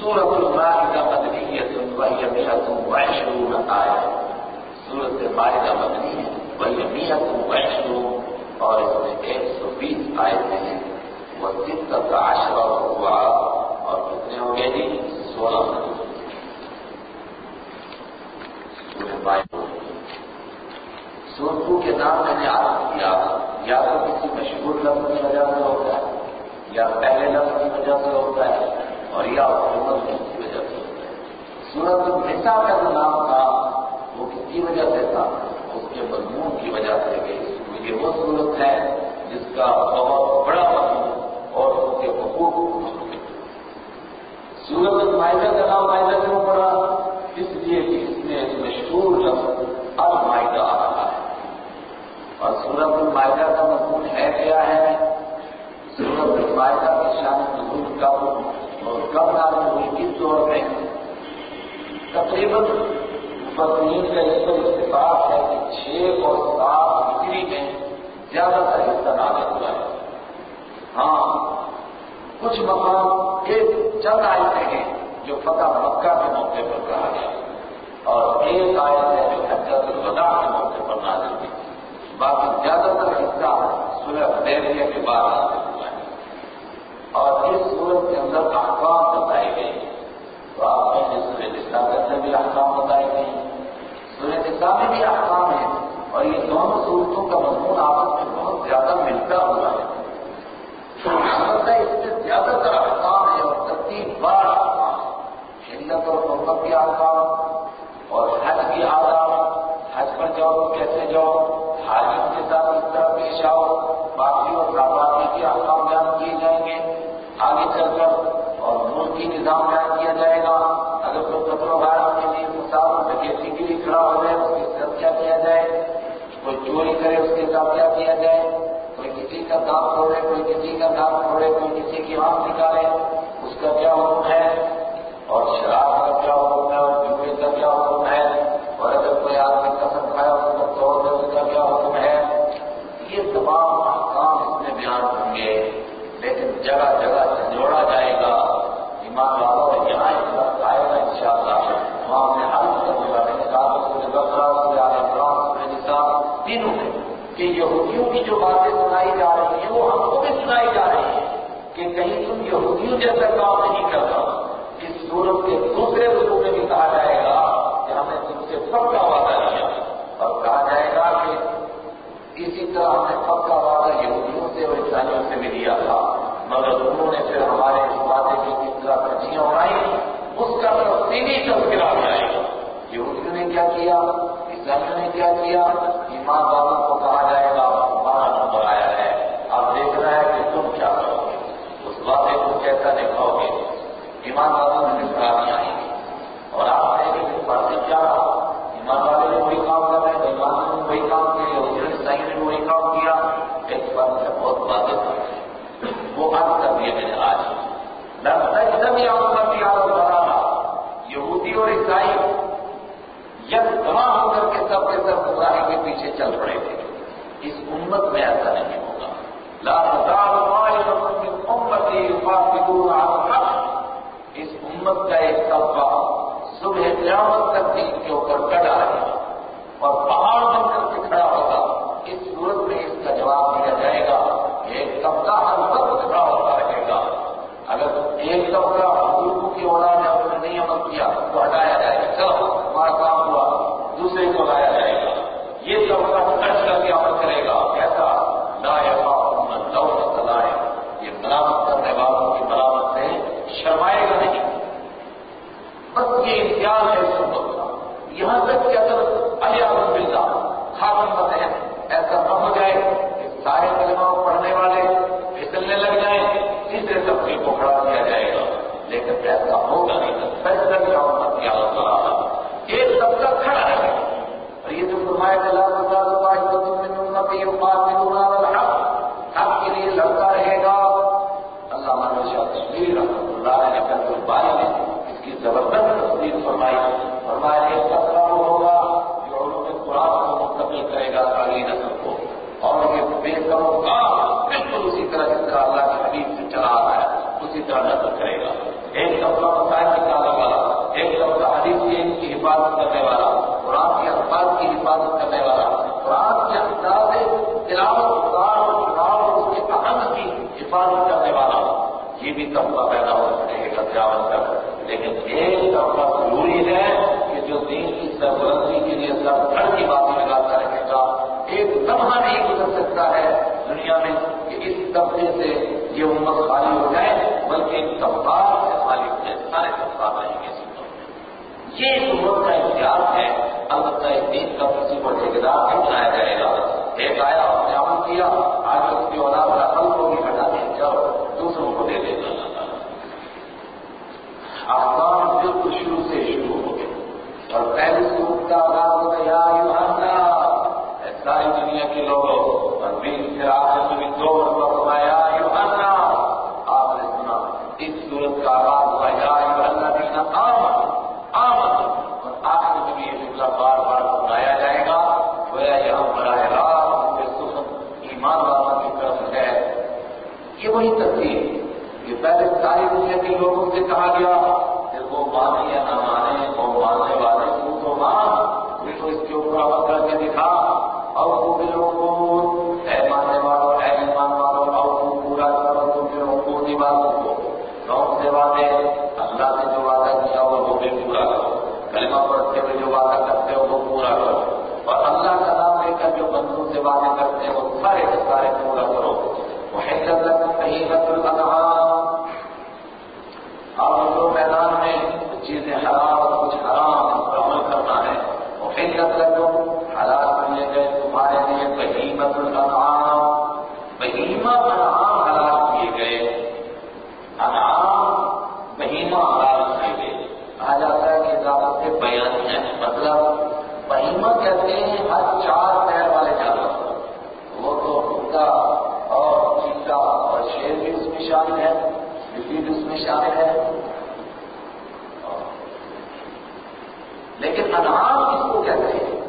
سورت المائدہ مدنیت وہی میت وعشرون آیا سورت مائدہ مدنی ہے وہی میت وعشرون اور اس میں ایک سو بیس آئے ہیں وہ ستت عشرہ ہوا اور کتنے ہو گئے جی؟ سولہ سورتو کے نام میں نے آپ کیا، یا تو کسی مشہور لفظ کی وجہ سے ہوتا ہے، یا پہلے لفظ کی وجہ سے ہوتا ہے اور یا حکومت کی وجہ سے۔ سورت الحصہ کا جو نام تھا، وہ کس کی وجہ سے تھا؟ اس کے مضمون کی وجہ سے گئی یہ وہ صورت ہے جس کا بہت بڑا مضمون اور اس کے حقوق سورت المائدہ کا نام مائدہ کیوں پڑا؟ اس لیے کہ اس میں مشہور لفظ المائدہ آ رہا ہے۔ اور سورت المائدہ کا مضمون ہے کیا ہے؟ سورت المائدہ کی شان نزول کا اور کم نازل ہوئی کس دور میں تقریباً مفسرین کا اس پر اتفاق ہے کہ چھ اور سات ہجری میں زیادہ تر حصہ نازل ہوا ہے۔ ہاں کچھ مقام ایک چند آئے ہیں جو فتح مکہ کے موقع پر کہا گیا اور ایک آئے ہے جو حجت الوداع کے موقع پر نازل ہوئی۔ باقی زیادہ تر حصہ سورہ دیریہ کے بعد نازل ہوا ہے۔ اور اس صورت کے اندر احکام بتائے گئے تو آپ نے سورج نسا کے اندر بھی احکام بتائے گئے سورج نسا میں بھی احکام ہے اور یہ دونوں صورتوں کا مضمون آپس میں بہت زیادہ ملتا ہوا ہے۔ اس سے زیادہ تر احکام ہے اور ترتیب بار احکام ہے۔ شدت اور محبت کے احکام کوئی چوری کرے، اس کے ساتھ کیا کیا جائے؟ کوئی کسی کا دام چھوڑے کوئی کسی کا دام چھوڑے کوئی کسی کی آنکھ نکالے، اس کا کیا حکم ہے؟ اور شراب کا کیا حکم ہے؟ اور جوڑے کا کیا حکم ہے؟ اور اگر کوئی آدمی قسم کھایا اس کا توڑ دے، اس کا کیا حکم ہے؟ یہ تمام احکام اس میں بیان ہوں گے، لیکن جگہ جگہ سے جوڑا جائے گا۔ ایمان والا یہاں ایک وقت آئے گا ان شاء اللہ وہاں میں حل نے کہا کہ بکرا سے نصاب تینوں میں کہ یہودیوں کی جو باتیں سنائی جا رہی ہیں وہ ہم کو بھی سنائی جا رہی ہیں کہ کہیں تم یہودیوں جیسا کام نہیں کرتا، اس صورت کے دوسرے رسول میں بھی کہا جائے گا کہ ہم نے تم سے پکا وعدہ کیا۔ اور کہا جائے گا کہ اسی طرح ہم نے پکا وعدہ یہودیوں سے اور عیسائیوں سے بھی دیا تھا۔ مگر انہوں نے پھر ہمارے اس وعدے کی کس طرح ترجیح اڑائی، اس کا تفصیلی تذکرہ جائے گا یہودیوں نے کیا کیا؟ عیسائیوں نے کیا کیا؟ ایمان والوں کو کہا جائے گا ہمارا نمبر آیا ہے۔ اب دیکھنا ہے کہ تم کیا کرو گے۔ اس وعدے کو کیسا دکھاؤ گے؟ ایمان والوں میں نگرانی آئیں گی اور آپ کہیں گے کہ پڑھتے کیا؟ ایمان والے نے وہی کام کر رہے ہیں ایمان نے وہی کام کیا؟ یہودیوں نے نے وہی کام کیا؟ ایک بات ہے بہت واضح تھا وہ عرض کر دیا میں نے آج لگتا ہے سب یہ عمر کی بنا رہا یہودی اور عیسائی یک جمع ہو کر کے سب کے سب گمراہی کے پیچھے چل پڑے تھے اس امت میں ایسا نہیں ہوگا۔ لا اس امت کا ایک طبقہ صبح قیامت تک دین کے اوپر ڈٹا رہے گا۔ اور پہاڑ بن کر کے کھڑا ہوگا۔ اس صورت میں اس کا جواب دیا جائے گا۔ کہ ایک طبقہ ہر وقت کھڑا ہوتا رہے گا۔ اگر ایک طبقہ بزرگوں کی اولاد نے نہیں عمل کیا تو ہٹایا جائے گا۔ چلو، ہمارا کام ہوا۔ دوسرے کو لایا یہ طبقہ ڈٹ کر کے عمل کرے گا کیسا لا يخاف لو لائے یہ ملامت کرنے والوں کی ملامت سے شرمائے گا نہیں۔ بس یہ امتیاز ہے اس کا۔ یہاں تک کہ اگر علیہ بلّہ خاتم بنے، ایسا نہ ہو جائے کہ سارے کلمہ پڑھنے والے پھسلنے لگ جائیں تیسرے طبقے کو کھڑا کیا جائے گا۔ لیکن ایسا ہوگا نہیں فیصلہ کی امت کی عادت رہا ایک طبقہ کھڑا رہے تو یہ جو فرمایا کہ من امتی الحق حق کے لیے لڑتا رہے گا۔ اللہ نے ارشاد اللہ علیہ نے الباری نے اس کی زبردست تصدیق فرمائی۔ فرمایا کہ اس کا ہوگا جو علوم قرآن کو منتقل کرے گا تعلیم نسل کو۔ اور یہ بے سروکار بالکل اسی طرح جس طرح اللہ کے حبیب سے چلا رہا ہے، اسی طرح نسل کرے گا۔ ایک طبقہ مسائل نکالے گا ایک طبقہ حدیث کی حفاظت کرنے پیدا ہو سکے بتایا تجاوز کر لیکن ایک طبقہ ضروری ہے کہ جو دین کی سربلندی کے لیے سر گھر کی باتیں لگاتا رہے گا، ایک لمحہ نہیں گزر سکتا ہے دنیا میں کہ اس طبقے سے یہ امت خالی ہو جائے، بلکہ ان طبقات سے خالی ہو جائے۔ سارے طبقات آئیں گے یہ ایک امت کا اختیار ہے۔ البتہ اس دین کا کسی کو ٹھیکیدار نہیں بنایا جائے گا۔ ایک آیا اس نے عمل کیا آگے اس کی اولاد کا عمل کو بھی ہٹا دیں جاؤ، دوسروں کو دے دے۔ آسان بالکل شروع سے شروع ہو گئے۔ اور پہلے سوکھ کا آغاز ہو گیا ساری دنیا کے لوگوں اور پھر آخر میں بھی دو مرتبہ فرمایا یوحنا آپ نے سنا، اس صورت کا آغاز ہوا، یا یوحنا دینا آمد آمد اور آخر میں بھی یہ جملہ بار بار سنایا جائے گا، گویا یہاں براہ راست کے سخن ایمان والوں کی طرف ہے یہ وہی تصویر پہلے ساری دنیا کے لوگوں سے کہا گیا پھر وہ مانے یا نہ مانے وہ ماننے والے تو مان پھر تو اس کے اوپر عمل کر کے دکھا۔ اور وہ بھی لوگوں اے ماننے والوں، اے ایمان والوں، اور وہ پورا کرو تو پھر حقوق کی باتوں کو۔ کون سے وعدے؟ اللہ نے جو وعدہ کیا ہو وہ بھی پورا کرو۔ کلمہ پڑھتے ہوئے جو وعدہ کرتے ہو وہ پورا کرو۔ اور اللہ کا نام لے کر جو بندوں سے وعدے کرتے ہیں وہ سارے کے سارے پورا کرو۔ وہ ہے جب کہیں رت اب جو میدان میں چیزیں حرام اور کچھ حرام پر عمل کرنا ہے۔ وہ ہے جب حالات بنے گئے تمہارے لیے بہیمت الانعام۔ بہیمہ انعام حلال کیے گئے۔ انعام بہیمہ حلال کیے گئے۔ کہا جاتا ہے کہ اضافت سے بیان ہے مطلب بہیمہ کہتے ہیں ہر چار پیر والے جانور۔ وہ تو حکا اور چیتا اور شیر بھی اس میں شامل ہے بلی بھی اس میں شامل ہے لیکن انعام کس کو کہتے ہیں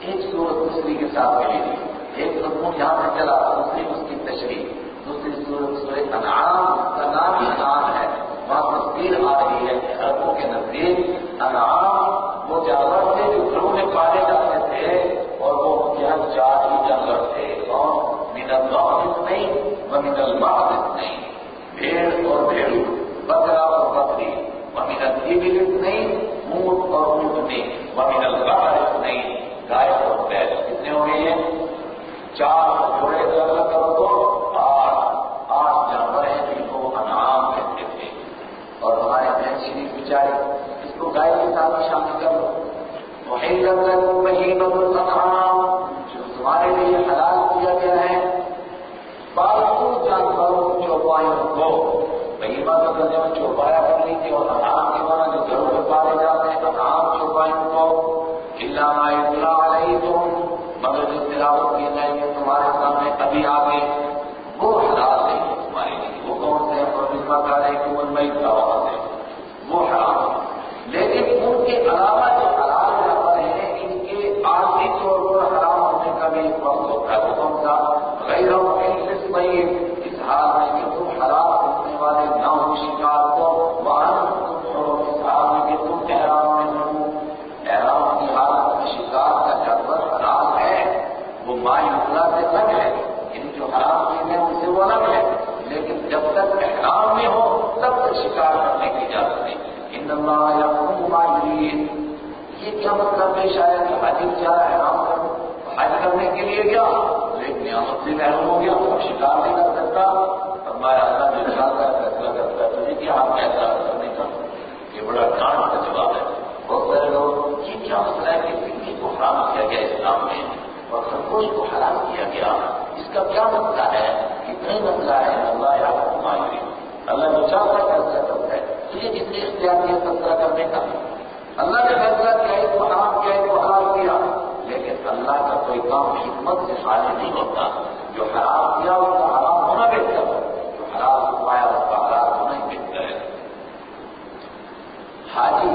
ایک صورت دوسری کے ساتھ ملی تھی۔ ایک مضمون یہاں سے چلا دوسری اس کی تشریح۔ دوسری صورت سورت انعام کا نام ہی انعام ہے۔ وہاں تصویر آ رہی ہے عربوں کے نزدیک انعام وہ جانور تھے جو گھروں میں پالے جاتے تھے اور وہ یہاں چار ہی جانور تھے۔ اور من اللہ نہیں وہ من الماء نہیں۔ بھیڑ اور بھیڑو، بکرا اور بکری وہ من الابل نہیں اونٹ اور اونٹنی وہ من البقر نہیں گائے اور بیل کتنے ہو گئی ہیں چار جوڑے اگر کرو تو آٹھ آٹھ جانور ہیں جن کو انعام کہتے تھے۔ اور ہمارے بہن شریف بچارے اس کو گائے کے ساتھ بھی شامل کر لو۔ وہی لگ وہی بدل انعام جو تمہارے لیے حلال کیا گیا ہے۔ پالتو جانوروں کو بہیما کا کرنے میں چوپایا کر لیجیے اور انعام کے مانا جو گھروں میں پالے جاتے ہیں انعام چوپایوں کو علامہ اطلاع علیہ تم مگر جو تلاوت کی جائیں گے تمہارے سامنے ابھی آگے وہ حلال نہیں ہے تمہارے لیے وہ کون سے اور بسما کا رہے کہ ان میں دعوت ہے، وہ حرام لیکن ان کے علاوہ جو حلال جانور ہیں ان کے عارضی طور پر حرام ہونے کا بھی ایک وقت ہوتا ہے۔ وہ کون سا غیر اس حال میں کہ تم حرام ہونے والے نہ ہو شکار کو وہاں اس حال میں کہ تم احرام میں ہو۔ احرام کی حالت میں شکار کا جانور حرام ہے، وہ مائی اللہ سے الگ ہے۔ یعنی جو حرام چیزیں ہیں ان سے وہ الگ ہے۔ لیکن جب تک احرام میں ہو، تب تک شکار کرنے کی اجازت نہیں۔ ان اللہ یا ماہرین یہ کیا مطلب ہے؟ شاید کہ حج جا رہا ہے کرو حج کرنے کے لیے کیا؟ ایک نعمت سے محروم ہو گیا، اب شکار نہیں کر سکتا۔ فرمایا، اللہ نے شکار کا فیصلہ کرتا ہے تجھے کیا ہم فیصلہ کرنے کا۔ یہ بڑا کانڈ کا جواب ہے۔ بہت سارے لوگ، یہ کیا مسئلہ ہے کہ بلی کو حرام کیا گیا اسلام میں اور خرگوش کو حرام کیا گیا؟ اس کا کیا مسئلہ ہے؟ اتنا مسئلہ ہے اللہ یا ماہری اللہ جو چاہتا ہے، فیصلہ کرتا ہے۔ تجھے جس نے اختیار کیا فیصلہ کرنے کا؟ اللہ نے فیصلہ کیا ہے کو حرام کیا ہے کو حلال کیا۔ اللہ کا کوئی کام حکمت سے خالی نہیں ہوتا، جو حرام کیا اس کا حرام ہونا بہتر ہے، جو حرام پایا اس کا حرام ہونا ہی بہتر ہے۔ حاجی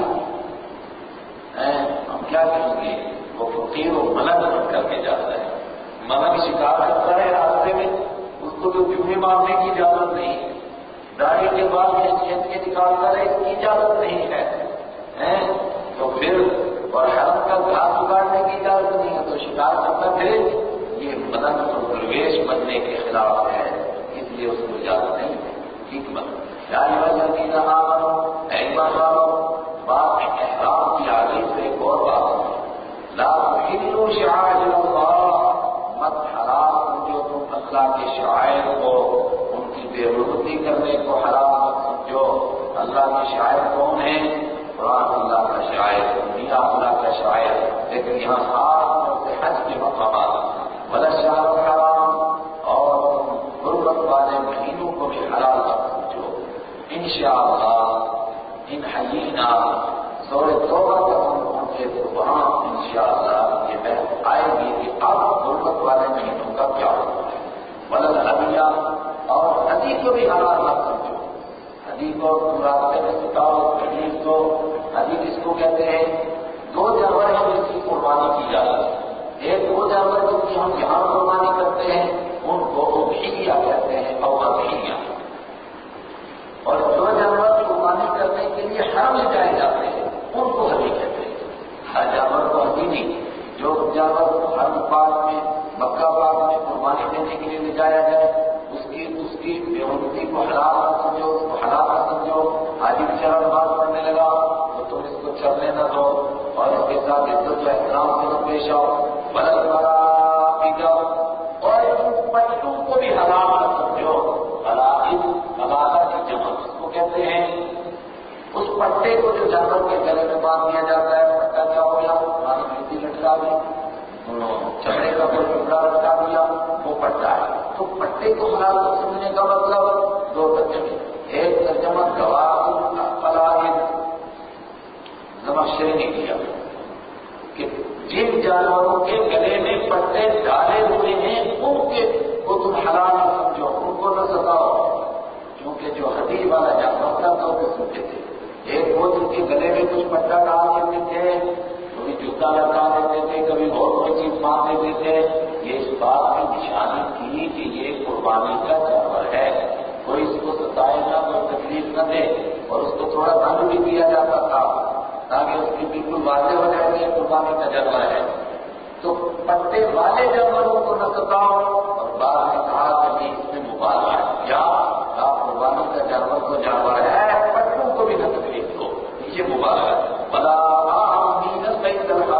ہم کیا کہیں گے؟ وہ فقیر و ملنگ بن کر کے جاتا ہے۔ ملنگ شکار کرتا ہے راستے میں، اس کو تو جمعے مارنے کی اجازت نہیں۔ ہے داڑھی کے بعد کھینچ کھینچ کے نکالتا ہے، اس کی اجازت نہیں ہے۔ تو پھر اور حرم کا گھاس اگاڑنے کی اجازت نہیں ہے تو شکار کرتا تھے یہ مدن اور پرویش بننے کے خلاف ہے۔ اس لیے اس کو اجازت نہیں ہے۔ ٹھیک بات بات احرام کی عادی سے ایک اور بات ہے۔ لا ہندو شعائر مت حرام سمجھو تم اللہ کے شاعر کو۔ ان کی بے روزی کرنے کو حرام جو اللہ کے شاعر کون ہیں؟ قرآن اللہ کا شاعر اللہ کا شاعر، لیکن یہاں خاص طور سے حج کے مقامات۔ بلا شاہ حرام اور غربت والے مہینوں کو بھی حلال مت سمجھو انشاءاللہ، ان حیینہ سورے توبہ کا ہم کے وہاں انشاءاللہ یہ بحث آئے گی کہ اب غربت والے مہینوں کا کیا ہوتا ہے۔ بلد ابیا اور ندی کو بھی حلال مت سمجھو ندی کو تم راستے میں سکھاؤ حدیث کو ندی کس کو کہتے ہیں دو جانور ہیں جس کی قربانی کی جاتی ہے ایک دو جانور جن کی ہم یہاں قربانی کرتے ہیں، ان کو ابھیگیا کہتے ہیں اور ابھیگیا اور جو جانور قربانی کرنے کے لیے حرم لے جائے جاتے ہیں، ان کو ہری کہتے ہیں۔ ہر جانور کو ہری نہیں، جو جانور ہر پاک میں، مکہ پاک میں قربانی دینے کے لیے لے جایا جائے، اس کی اس کی بےحدی کو حلال نہ سمجھو، اس کو حلال نہ سمجھو، حاجی چرن بات کرنے لگا، تو تم اس کو چلنے نہ دو۔ ساتھ عزت و احترام سے پیش آؤ۔ بلد مرا پی جاؤ اور ان کو بھی حلال نہ سمجھو۔ حلال حلالہ کی جمع اس کو کہتے ہیں۔ اس پٹے کو جو جانور کے گلے میں باندھ دیا جاتا ہے، پٹا کیا ہو گیا؟ ہماری بیٹی لٹکا دی چمڑے کا کوئی ٹکڑا لٹکا دیا، وہ پٹا ہے۔ تو پٹے کو حلال سمجھنے کا مطلب دو ترجمے۔ ایک ترجمہ گواہ فلاح۔ نمشری نے کیا۔ کہ جن جانوروں کے گلے میں پٹے ڈالے ہوئے ہیں، ان کے کو تم حلال نہ سمجھو، ان کو نہ ستاؤ۔ کیونکہ جو حدیث والا جانور تھا، تو وہ سنتے تھے۔ ایک وہ جن کے گلے میں کچھ پٹا ڈال دیتے تھے، کبھی جوتا لٹا دیتے تھے، کبھی اور کوئی چیز باندھ دیتے تھے۔ یہ اس بات کی نشانی تھی کہ یہ قربانی کا جانور ہے۔ کوئی اس کو ستائے نہ، کوئی تکلیف نہ دے، اور اس کو تھوڑا دن بھی دیا جاتا تھا۔ تاکہ اس کی بالکل واضح ہو جائے کہ قربانی کا جانور ہے۔ تو پٹے والے جانوروں کو نہ ستاؤ اور بعد میں کہا کہ اس میں مبالغہ ہے۔ کیا قربانی کا جانور تو جانور ہے پٹوں کو بھی نہ تکلیف دو یہ مبالغہ ہے۔ بلا صحیح طرح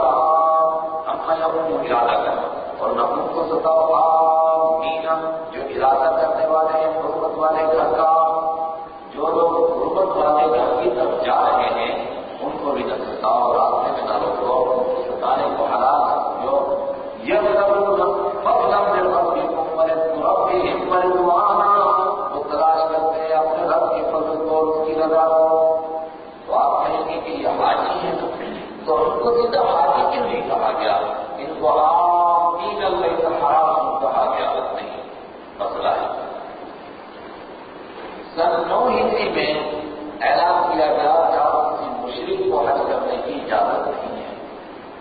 ہم کو ارادہ کرنا۔ اور نقل کو ستاؤ مینا جو ارادہ کرنے والے ہیں، غربت والے گھر کا۔ جو لوگ غربت والے گھر کی طرف جا رہے ہیں کو بھی نہ ستاؤ راستے میں نہ روکو ستانے کو سمجھو۔ یہ وہ تلاش کرتے ہیں اپنے رب کے فضل کو اس کی رضا کو۔ تو آپ کہیں گے کہ یہ حاجی ہے تو ان کو سیدھا حاجی کیوں نہیں کہا گیا۔ ان کو عام تین اللہ حرام کہا گیا۔ نہیں، مسئلہ ہے۔ سن نو ہندی میں اعلان کیا گیا جب کسی مشرق کو حج کرنے کی اجازت نہیں ہے۔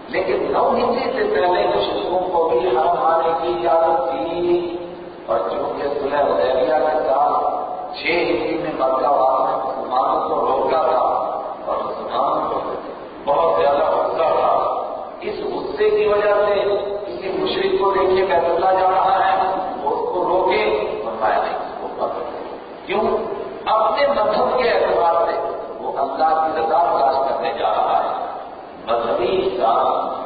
لیکن نو ہندی سے پہلے مشرقوں کو بھی حرم آنے کی اجازت تھی اور چونکہ سلح ادیبیہ کے ساتھ چھ ہندی میں مکہ والوں نے مسلمانوں کو روکا تھا اور مسلمانوں کو بہت زیادہ غصہ تھا۔ اس غصے کی وجہ سے کسی مشرق کو دیکھیے بیت اللہ جا رہا ہے، وہ اس کو روکے اور میں نہیں اس کو پکڑ کیوں؟ اپنے مذہب کے اعتبار سے وہ اللہ کی رضا تلاش کرنے جا رہا ہے۔ مذہبی انسان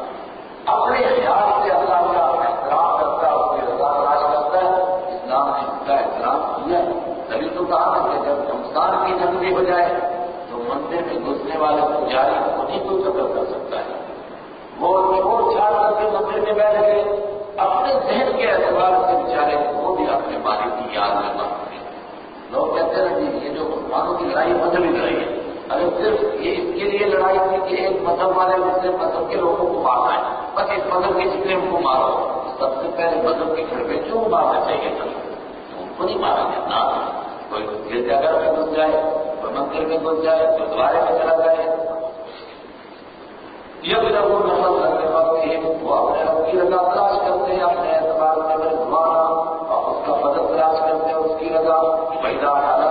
اپنے خیال سے اللہ کا احترام کرتا ہے، اس کی رضا تلاش کرتا ہے۔ اسلام نے اس کا احترام کیا تبھی تو کہا کہ جب شمسان کی جنگ بھی ہو جائے تو مندر میں گھسنے والا پجاری انہیں کو قتل کر سکتا ہے۔ وہ چور چھاڑ کر کے مندر میں بیٹھ گئے۔ اپنے ذہن کے اعتبار سے بیچارے وہ بھی اپنے مالک کی یاد میں مانگتے ہیں۔ لوگ کہتے ہیں مسلمانوں کی لڑائی مذہبی لڑائی ہے اگر صرف یہ اس کے لیے لڑائی تھی کہ ایک مذہب والے دوسرے مذہب کے لوگوں کو مارنا ہے، بس ایک مذہب کے جتنے ان کو مارو۔ سب سے پہلے مذہب کے گھر پہ کیوں مارنا چاہیے تھا ان کو نہیں مارا گیا، نہ۔ کوئی گرجا گھر میں گھس جائے، کوئی مندر میں گھس جائے، کوئی میں چلا جائے۔ یہ بھی وہ نسل کرنے والے وہ اپنے رب کی رضا تلاش کرتے ہیں اپنے اعتبار میں اگر گھمانا اور اس کا فضل تلاش کرتے ہیں، اس کی رضا پیدا حالت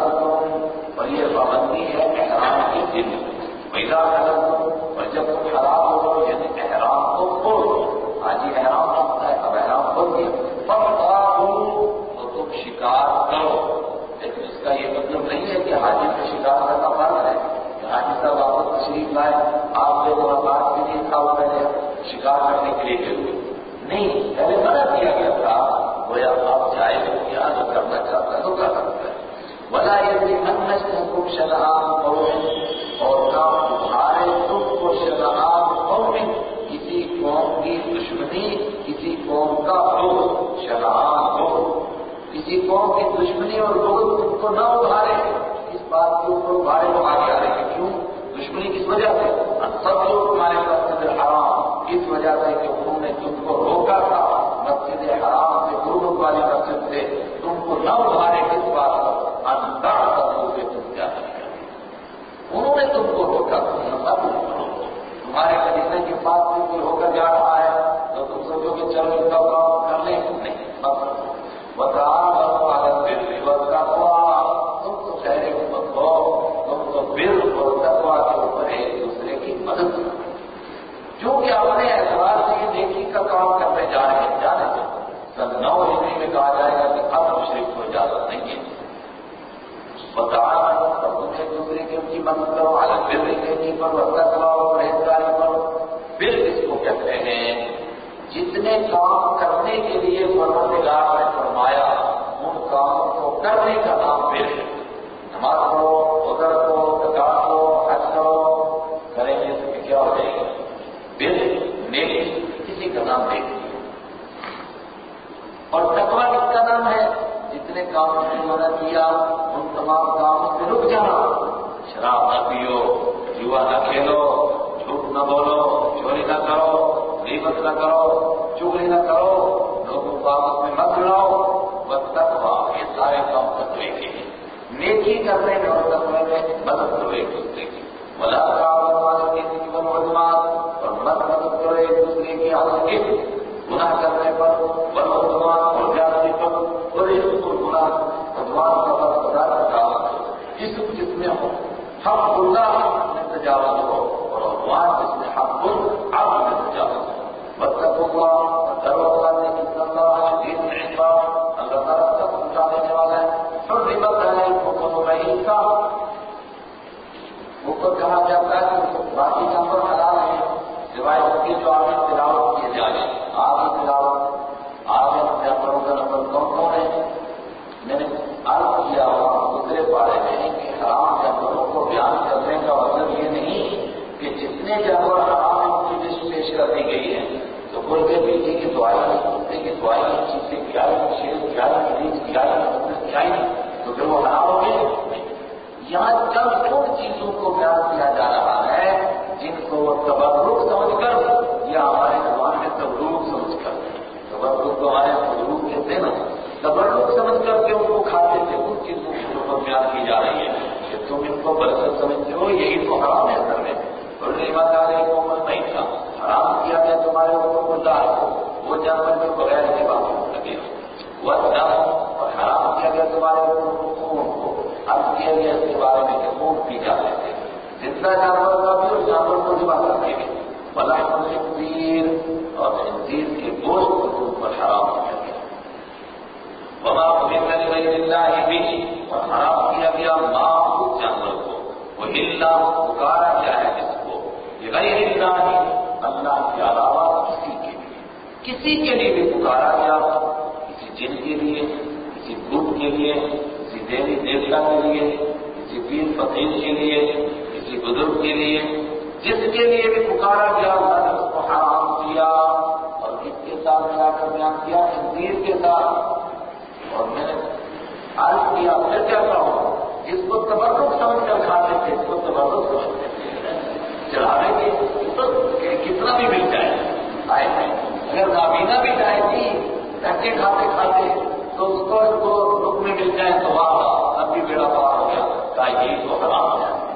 ادا کرو اور جب تم حرام ہو تو یعنی احرام کو کھول ہاں جی احرام رکھتا ہے، اب احرام کھول دیا فختا تو تم شکار کرو۔ لیکن اس کا یہ مطلب نہیں ہے کہ حاجی سے شکار کرنا فرق ہے کہ حاجی صاحب واپس تشریف لائے، آپ نے ملاقات کے لیے کھاؤ پہلے شکار کرنے کے لیے گئے نہیں، پہلے منع کیا گیا تھا۔ گویا آپ چاہے کہ اگر کرنا چاہتا ہے تو کر سکتا ہے بنا یہ کہ ان شرح کرو اور تمہارے کو شرحان قوم کسی قوم کی دشمنی، کسی قوم کا بغض شرحان قوم کسی قوم کی دشمنی اور بغض تم کو نہ ابھارے اس بات کے اوپر ابھارے لوگ آگے آ رہے ہیں کیوں؟ دشمنی کس وجہ سے؟ سب لوگ تمہارے مسجد حرام اس وجہ سے کہ انہوں نے تم کو روکا تھا، مسجد حرام سے گرو والی مسجد سے تم کو نہ ابھارے کس بات پر انتار سب سے تم کیا انہوں نے تمہارے خریدنے کے پاس بھی کوئی ہو کر جا رہا ہے تو تم سوچو کہ چلو ان کا کام کر لیں۔ نہیں، بس۔ بتا تم تو چہرے تم تو بل اور تقوا کے اوپر ایک دوسرے کی مدد کرو۔ کیونکہ اپنے اعتبار سے یہ نیکی کا کام کرنے جا رہے ہیں جانے سب نو ہندی میں کہا جائے گا کہ اب مشرق کو اجازت نہیں ہے۔ بتا ایک دوسرے کی ان کی مدد کرو الگ پھر نیکی پر وقت کراؤ پرہیزگاری پر پھر اس کو کہتے ہیں جتنے کام کرنے کے لیے پروردگار نے فرمایا، ان کاموں کو کرنے کا نام پھر نماز پڑھو ادھر کو زکات کو حج کرو، کریں گے تو کیا ہو جائے گا؟ پھر نیکی کسی کا نام دیکھ اور تقوا کس کا نام ہے؟ جتنے کام انہوں نے کیا، ان تمام کاموں سے رک جانا۔ شراب نہ پیو، جوا نہ کھیلو، جھوٹ نہ بولو چوری نہ کرو، غیبت نہ کرو چوری نہ کرو، لوگوں کو آپس میں مت لڑاؤ بس تقوا یہ سارے کام تقوی کے ہیں۔ نیکی کرنے میں اور تقوی میں مدد کرو ایک دوسرے کی۔ بلا کام کے جیون اور مت مدد کرو ایک دوسرے کی حالت کے۔ گناہ کرنے پر بل وجمان اور جاتی پر۔ اور اس کو گناہ وجمان کا بس خدا کا جس میں ہو ہم اللہ میں ہو اور بھگوان جس میں حق بل آپ میں تجاوز ہو بتکو اللہ ڈرو اللہ نے کتنا اللہ شدید عقاب اللہ تعالیٰ سب پہنچا دینے والا ہے حرمت علیکم المیتہ اوپر کہا جاتا ہے کہ باقی جانور حلال ہیں سوائے اس کے جو آگے تلاوت کیے جائے آگے تلاوت آگے جانوروں کا نمبر کون کون ہے میں نے عرض کیا وہاں دوسرے بارے میں کہ حرام جانوروں کو بیان کرنے کا مطلب یہ نہیں کہ جتنے جانور حرام ہیں ان کی لسٹ پیش کر دی گئی ہے تو بول کے بیٹی کی دعائی کتے کی دعائی چیزیں کیا ہے شیر کیا ہے مریض کیا ہے کیا ہے تو پھر وہ حرام ہو گئے یہاں چند ان چیزوں کو بیان کیا جا رہا ہے جن کو وہ تبرک سمجھ کر یا ہمارے زبان میں تبروک سمجھ کر۔ تبرک کو ہمارے تبروک کہتے ہیں نا۔ تبرک سمجھ کر کے ان کو کھاتے تھے۔ ان چیزوں کی بیان کی جا رہی ہے کہ تم ان کو برکت سمجھتے ہو، یہی تو حرام ہے اثر میں۔ اور ایمانداری کو عمر نہیں تھا۔ حرام کیا گیا تمہارے اوپر گزار کو وہ جانور جو بغیر کے بات لگے وہ دم اور حرام کیا گیا تمہارے اوپر خون کو۔ اب کیا گیا اس کے بارے میں کہ خون پی جاتے تھے زندہ جانور کا بھی اور جانور کو جمع کرتے گئے بلا خنزیر اور خنزیر کے گوشت کو تم پر حرام کیا گیا وما امر لله به۔ اور حرام کیا گیا معبود جانور کو۔ وہ ہلنا پکارا گیا ہے جس کو۔ غیر اللہ اللہ کے علاوہ کسی کے لیے۔ کسی کے لیے بھی پکارا گیا۔ کسی جن کے لیے، کسی بت کے لیے، کسی دیوی دیوتا کے لیے، کسی پیر فقیر کے لیے بزرگ کے لیے، جس کے لیے بھی پکارا گیا، اللہ نے اس کو حرام کیا اور کس کے ساتھ ملا کر بیان کیا خنزیر کے ساتھ۔ اور میں نے عرض کیا پھر کیا کہوں جس کو تبرک سمجھ کر کھاتے تھے اس کو تبرک سمجھتے تھے چڑھانے کے تو کتنا بھی مل جائے۔ آئے تھے اگر نابینا بھی جائے گی جی، دھکے کھاتے کھاتے، تو اس کو اس کو رک میں مل جائے تو واہ، اب بھی بیڑا پار ہو گیا۔ کہا یہی تو حرام ہو جائے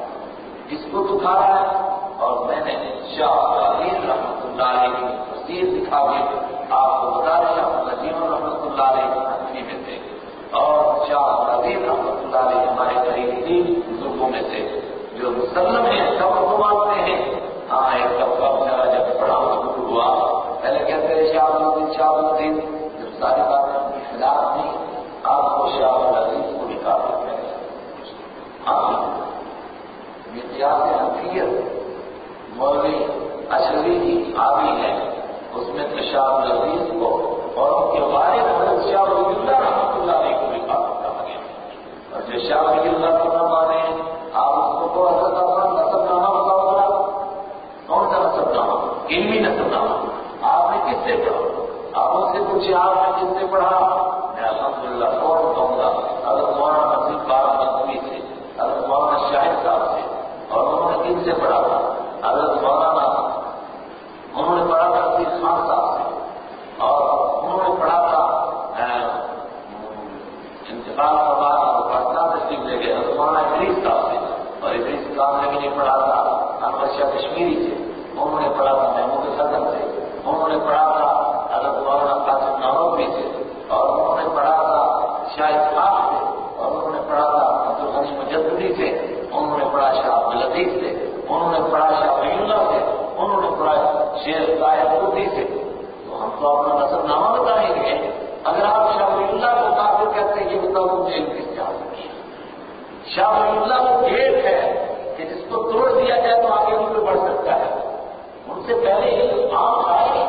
اس کو تو کھا رہا ہے اور میں نے شاہ علیہ رحمۃ اللہ علیہ کی تصویر دکھا کے آپ کو بتا دیا نظیم رحمۃ اللہ علیہ ہنسی میں تھے اور شاہ نظیم رحمۃ اللہ علیہ ہمارے قریب تین بزرگوں میں سے جو مسلم ہیں، سب کو مانتے ہیں۔ ہاں ایک طبقہ میرا جب پڑھا شروع ہوا۔ پہلے کہتے ہیں شاہ الدین شاہ الدین جب ساری باتیں کی خلاف تھی آپ کو شاہ العزیز کو نکال سکتے ہیں ہاں یہ سیاست حقیقت مولوی اشری کی آبی ہے، اس میں تو شاہ کو اور ان کے والد حضرت شاہ ولی اللہ رحمۃ اللہ علیہ کو بھی نکال کہا گیا اور جو شاہ ولی اللہ کو نہ مانے کو حضرت اپنا نصب نامہ بتاؤ گا کون سا نصب نامہ؟ علمی نصب نامہ۔ آپ نے کس سے پڑھا؟ آپ ان سے پوچھے آپ نے کس سے پڑھا؟ میں الحمد للہ فوراً کہوں گا حضرت مولانا مسجد بارہ مدنی سے حضرت مولانا شاہد صاحب سے اور انہوں نے کن سے پڑھا تھا حضرت مولانا انہوں نے پڑھا تھا سیر خان صاحب سے اور انہوں نے پڑھا تھا انتقال کا بعد پٹنہ تشریف لے گئے حضرت مولانا ادریس صاحب سے اور ادریس صاحب نے پڑھا تھا انور شاہ کشمیری سے انہوں نے پڑھا تھا محمود صدر سے انہوں نے پڑھا تھا حضرت مولانا قاسم نوروی سے اور انہوں نے پڑھا تھا شاہ اسحاق سے اور انہوں نے پڑھا تھا عبد الغنی مجدری سے انہوں نے پڑھا شاہ عبد الطیف سے انہوں نے پڑھا شاہ ولی اللہ سے انہوں نے پڑھا شیخ طاہر خودی سے تو ہم تو اپنا نصب نامہ بتائیں گے اگر آپ شاہ ولی اللہ کو کافر کہتے ہیں یہ بتاؤ مجھے علم کس سے حاصل کیا شاہ ولی اللہ وہ گیٹ ہے کہ جس کو توڑ دیا جائے تو آگے ان پہ بڑھ سکتا ہے ان سے پہلے علم عام آئے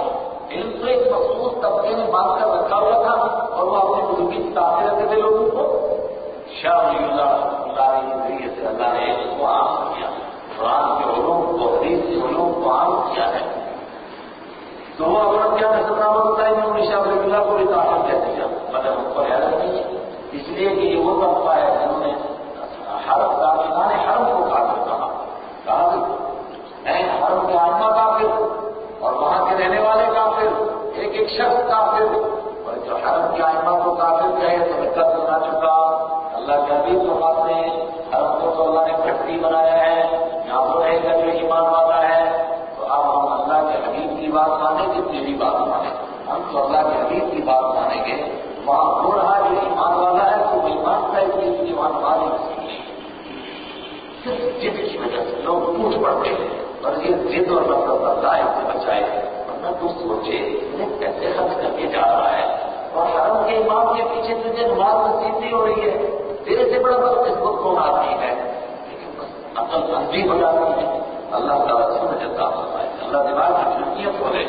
علم تو ایک مخصوص طبقے نے باندھ کر رکھا ہوا تھا اور وہ اپنی بزرگی چاہتے رہتے تھے لوگوں کو شاہ ولی اللہ اللہ کے ذریعے سے اللہ نے علم کو عام کیا قرآن کے علوم کو حدیث کے علوم کو عام کیا ہے تو وہ اپنا کیا نظر نامہ بتائیں گے انہوں نے شاہ ولی اللہ کو بھی تعلق کہہ دیا مگر ہم کو حیرت نہیں ہے اس لیے کہ یہ وہ طبقہ ہے جنہوں نے ہر داخلان حرم کو کافر کہا کہا کہ اے حرم کے آئمہ کافر اور وہاں کے رہنے والے کافر ایک ایک شخص کافر اور جو حرم کے آئمہ کو کافر کہے تو میں کب سنا چکا اللہ کے حبیب فرماتے ہیں حرم کو تو اللہ نے پھٹی بنایا ہے یہاں تو رہے گا جو ایمان والا ہے تو اب ہم اللہ کے حبیب کی بات مانیں گے تیری بات مانیں ہم تو اللہ کے حبیب کی بات مانیں گے وہاں ہو رہا جو ایمان والا ہے تو وہ ایمان کا ہے کہ ایمان والے صرف جد کی وجہ سے لوگ ٹوٹ پڑتے ہیں اور یہ جد اور نفرت اللہ سے بچائے ورنہ تو سوچے انہیں کیسے خرچ کر کے جا رہا ہے اور حرم کے امام کے پیچھے تجھے نماز نصیب نہیں ہو رہی ہے تیرے سے بڑا بس اس وقت کون آدمی ہے لیکن بس عقل بندی ہو جاتی ہے اللہ تعالیٰ سمجھ جاتا ہے اللہ دماغ کی کھڑکیاں کھولے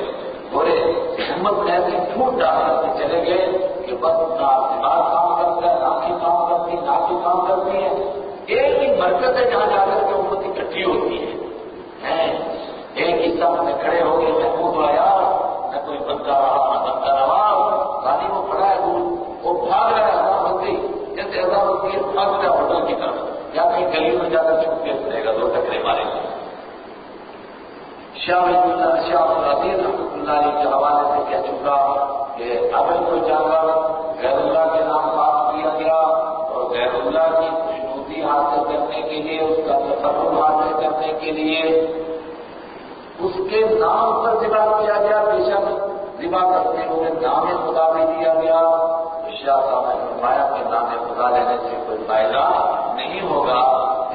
بولے ہمت میں ایسی جھوٹ ڈال کر کے چلے گئے کہ بس نہ دماغ کام کرتا ہے، نہ کام کرتی، نہ کام کرتی ہے۔ ایک ہی مرکز ہے جہاں جا کر کے امت اکٹھی ہوتی ہے۔ ایک حصہ میں کھڑے ہو گئے محمود آیا، نہ کوئی بندہ رہا، نہ بندہ رہا۔ گاڑی وہ کھڑا ہے وہ بھاگ رہا ہے ہزار بندی۔ جیسے ہزار بندی بھاگ رہا ہوٹل کی طرف۔ یا کہیں گلی میں جا کر چھپ کے رہے گا دو ٹکرے مارے۔ گا شاہ شاہ العزیز اللہ علیہ کے حوالے سے کہہ چکا کہ اگر کوئی جانور غیر اللہ کے نام پاس کیا گیا اور غیر اللہ کی خوشنودی حاصل کرنے کے لیے، اس کا تصور حاصل کرنے کے لیے اس کے نام پر ذبح کیا گیا، بے شک ذبح کرتے ہوئے نام خدا بھی دیا گیا۔ شاہ صاحب نے فرمایا کہ نام خدا لینے سے کوئی فائدہ نہیں ہوگا۔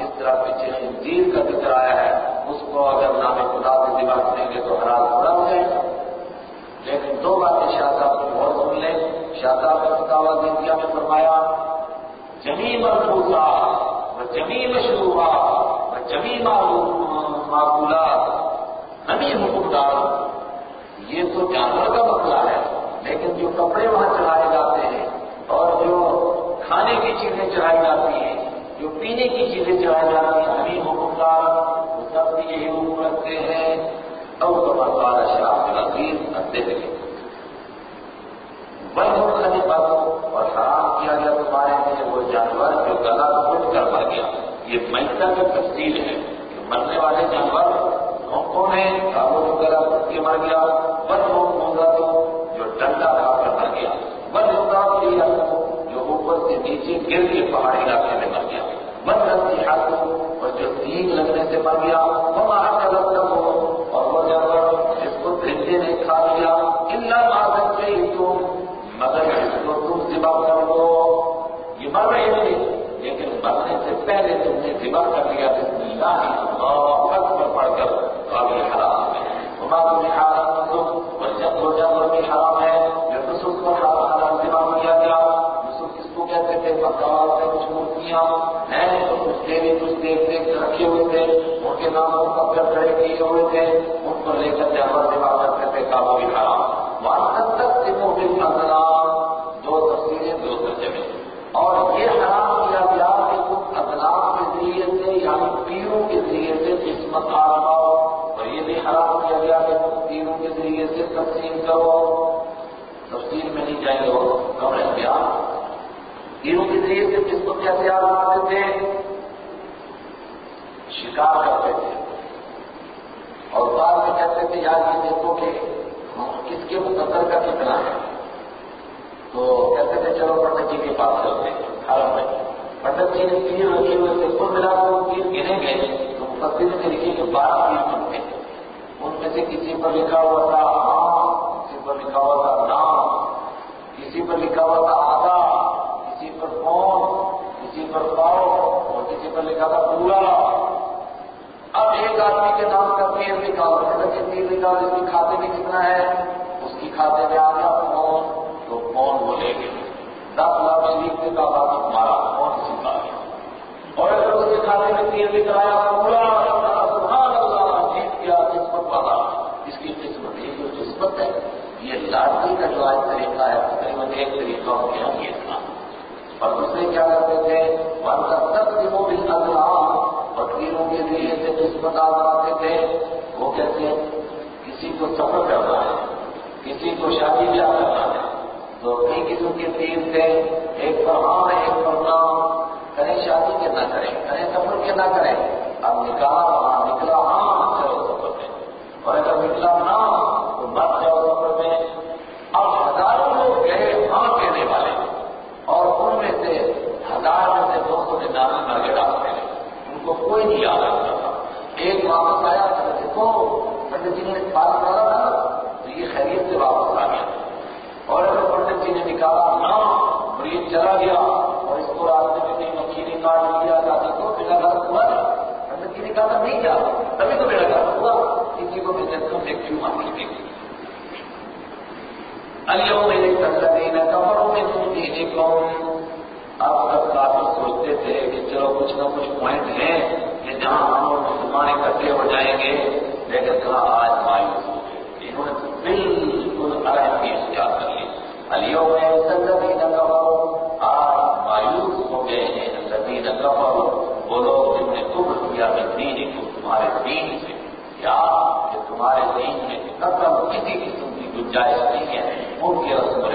اس طرح پیچھے خنزیر کا ذکر آیا ہے، اس کو اگر نام خدا سے ذبح کریں گے تو حرال پورا ہو جائے گا لیکن دو باتیں شاہ صاحب کی اور سن لیں۔ شاہ صاحب نے فتاوا دنیا میں فرمایا جمی مربوسا و جمی مشروبہ و جمی معقولات، نمی حکمدار۔ یہ تو جانور کا مسئلہ ہے، لیکن جو کپڑے وہاں چڑھائے جاتے ہیں اور جو کھانے کی چیزیں چڑھائی جاتی ہیں، جو پینے کی چیزیں چڑھائی جاتی ہیں، نمی حکمدار، وہ سب بھی یہی حکم رکھتے ہیں۔ اور تو مسئلہ شاہ عزیز ادے بند ہونے پر اور حرام کیا گیا تمہارے لیے وہ جانور جو گلا گھٹ کر مر گیا. یہ میتا کی تفصیل ہے کہ مرنے والے جانور کون کون ہیں وہ جو گلا گھٹ کے مر گیا بند ہو ہوگا تو جو ڈنڈا کھا کر مر گیا. بند ہوگا لیا جو اوپر سے نیچے گر کے پہاڑی علاقے میں مر گیا. بند رسی ہاتھوں اور جو تین لگنے سے مر گیا وہ رکھے ہوئے تھے، ان کے ناموں پر پتھر کھڑے کیے ہوئے تھے، ان کو لے کر جانور ذبح کرتے تھے کا وہ بھی حرام۔ وہاں تک سے موبل ازلام دو تفصیلیں دو ترجمے اور یہ حرام کیا گیا کہ تم ازلام کے ذریعے سے یعنی پیروں قسمت آزماؤ اور یہ بھی حرام کیا گیا کہ تینوں کے ذریعے سے تقسیم کرو۔ تفصیل میں نہیں جائیں گے وہ۔ کمرے بیان تینوں کے ذریعے سے قسمت کیسے آزماتے تھے شکار کرتے تھے۔ اور بعد میں کہتے تھے، یار، یہ دیکھو کہ کس کے مقدر کا کتنا ہے۔ تو کہتے تھے، چلو، پنڈت جی کے پاس چلتے ہیں ہر میں پنڈت جی نے تیر رکھے ہوئے تھے، کل ملا کر تیر گنے گئے۔ تو مقدر نے لکھے کہ بارہ تیر بنتے ان میں سے کسی پر لکھا ہوا تھا ہاں کسی پر لکھا ہوا تھا نام کسی پر لکھا ہوا تھا آدھا، کسی پر کون کسی پر پاؤ اور کسی پر لکھا تھا پورا۔ اب ایک آدمی کے نام کا تیر نکالو پنڈت جی تیر اس کی کھاتے میں کتنا ہے؟ اس کی کھاتے میں آ گیا کون تو کون بولے گے دس لاکھ شریف کے تعداد تمہارا کون سی بات اور اگر اس کے کھاتے میں تیر نکلایا پورا سبحان اللہ، جیت گیا، قسمت والا۔ اس کی قسمت یہ جو قسمت ہے، یہ لاٹری کا جو آج طریقہ ہے تقریباً ایک طریقہ ہو گیا یہ تھا۔ اور دوسرے کیا کرتے تھے؟ لیے سے قسمت آتے تھے، وہ کہتے ہیں، کسی کو سفر کرنا ہے، کسی کو شادی بیاہ کرنا ہے۔ تو کئی قسم کے تین تھے، ایک پر ہاں ایک پر نہ کریں شادی کے نہ کریں کریں سفر کے نہ کریں۔ اب نکالا وہاں نکلا ہاں چلو سفر میں۔ اور اگر نکلا نہ تو مت جاؤ سفر میں۔ اب ہزاروں لوگ گئے ہاں کہنے والے۔ اور ان میں سے ہزار میں سے دو سو نام آگے ڈالتے ہیں ان کو کوئی نہیں یاد رکھتا۔ تھا واپس آیا دیکھو، پنڈت جی نے بات کرا تھا تو یہ خیریت سے واپس آ گیا۔ اور اگر پنڈت جی نے نکالا نہ اور یہ چلا گیا۔ اور اس کو راستے میں کہیں مکھی نے کاٹ لیا جاتا تو میرا گھر ہوا۔ پنڈت جی نے کہا تھا نہیں کیا؟ تبھی تو میرا گھر ہوا۔ کسی کو بھی جنگل میں کیوں مانگی دے گی علیوں میں ایک سنگا کمروں میں تم دینے کون اب تک کافی سوچتے تھے کہ چلو کچھ نہ کچھ پوائنٹ ہیں کہ جہاں ہم لوگ مسلمان اکٹھے ہو جائیں گے، لیکن کہا آج مایوس ہو گئے۔ انہوں نے بالکل الگ کی اختیار کر لی علیوں میں سندی نہ کہو آج مایوس ہو گئے ہیں سندی نہ کہو وہ لوگ جن نے تم کیا میں دین کو تمہارے دین سے کیا کہ تمہارے دین میں قدم کسی قسم کی گنجائش نہیں ہے ان کے رسم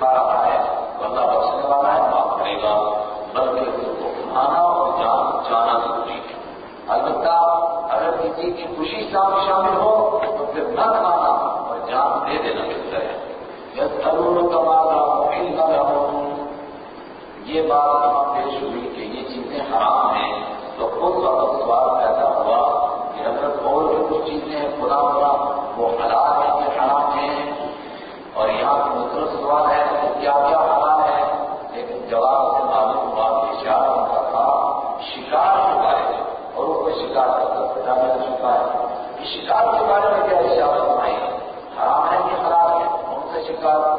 کوئی رہا ہے۔ تو اللہ بچنے والا ہے، معاف کرے گا۔ بلکہ اس کو کھانا اور جان بچانا ضروری ہے۔ البتہ اگر کسی کی خوشی ساتھ شامل ہو، تو پھر نہ کھانا اور جان دے دینا بہتر ہے۔ جب ضرور کمانا یہ بات یہاں پیش ہوئی کہ یہ چیزیں حرام ہیں۔ تو خود وقت سوال پیدا ہوا کہ اگر اور بھی کچھ چیزیں ہیں، خدا خدا، وہ حلال ہیں کہ حرام ہیں؟ اور یہاں پہ سوال ہے کیا کیا حلال ہے لیکن جواب سے معلوم ہوا کہ شاہ ان کا تھا شکار کے بارے میں اور اس میں شکار کرتا بتا میں چکا ہے۔ اس شکار کے بارے میں کیا اشارہ فرمائی حرام ہے کہ حرام ہے؟ کون سے شکار؟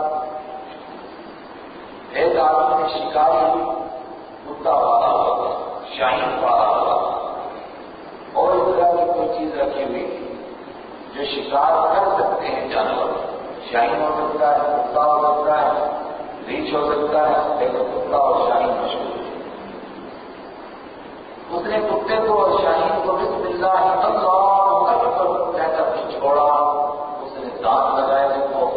ایک آدمی نے شکاری کتا والا ہوا، شاہین والا ہوا۔ اور اس طرح کی کوئی چیز رکھی ہوئی جو شکار کر سکتے ہیں جانور۔ شاہین ہو سکتا ہے، کتا ہو سکتا ہے۔ ریچھ ہو سکتا ہے، لیکن کتا اور شاہین مشہور۔ ہے اس نے کتے کو اور شاہین کو بسم اللہ اللہ کہہ کر چھوڑا۔ اس نے دانت لگائے، اس کو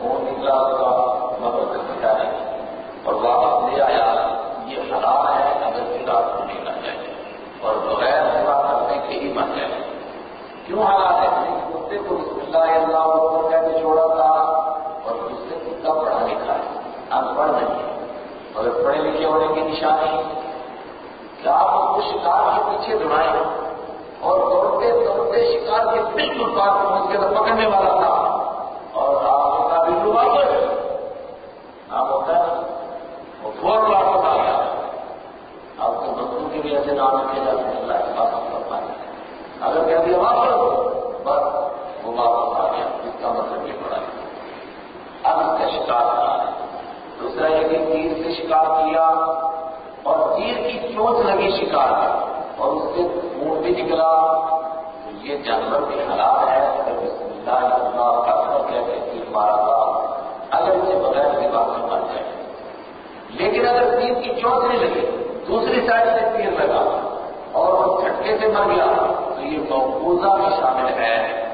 خون نکلا اس کا مگر نکلا ہے اور واپس لے آیا، یہ حرام ہے، اگر شکار کو نہیں نہ جائے۔ اور بغیر سوا کرنے کے ہی من جائے۔ کیوں حالات ہے؟ کتے کو بسم اللہ اللہ اکبر کہہ کے چھوڑا تھا۔ اور دوسرے کتا پڑھا لکھا ہے ان پڑھ نہیں ہے اگر پڑھے لکھے ہونے کی نشانی کہ آپ اس کو شکار کے پیچھے دوڑائیں۔ اور دوڑتے دوڑتے شکار کے بالکل پاس پہنچ کے تو پکڑنے والا تھا۔ اور آپ کا بالکل واپس نام ہوتا ہے وہ فور واپس آ گیا آپ کو بندوں کے بھی ایسے نام رکھے جاتے ہیں اللہ کے پاس کر پائے اگر کہہ دیا واپس بس وہ واپس آ گیا اس کا مطلب یہ پڑا اب اس کا شکار کرا دوسرا یہ کہ تیر سے شکار کیا اور تیر کی چوٹ لگی شکار میں اور اس سے خون بھی نکلا تو یہ جانور بھی حالات ہے اگر بسم اللہ اللہ اکبر کہہ کے تیر مارا تھا اگر اسے بغیر دیوار سے مر جائے۔ لیکن اگر تیر کی چوٹ نہیں لگی، دوسری سائڈ سے تیر لگا اور وہ جھٹکے سے مر گیا، تو یہ مقبوضہ بھی شامل ہے۔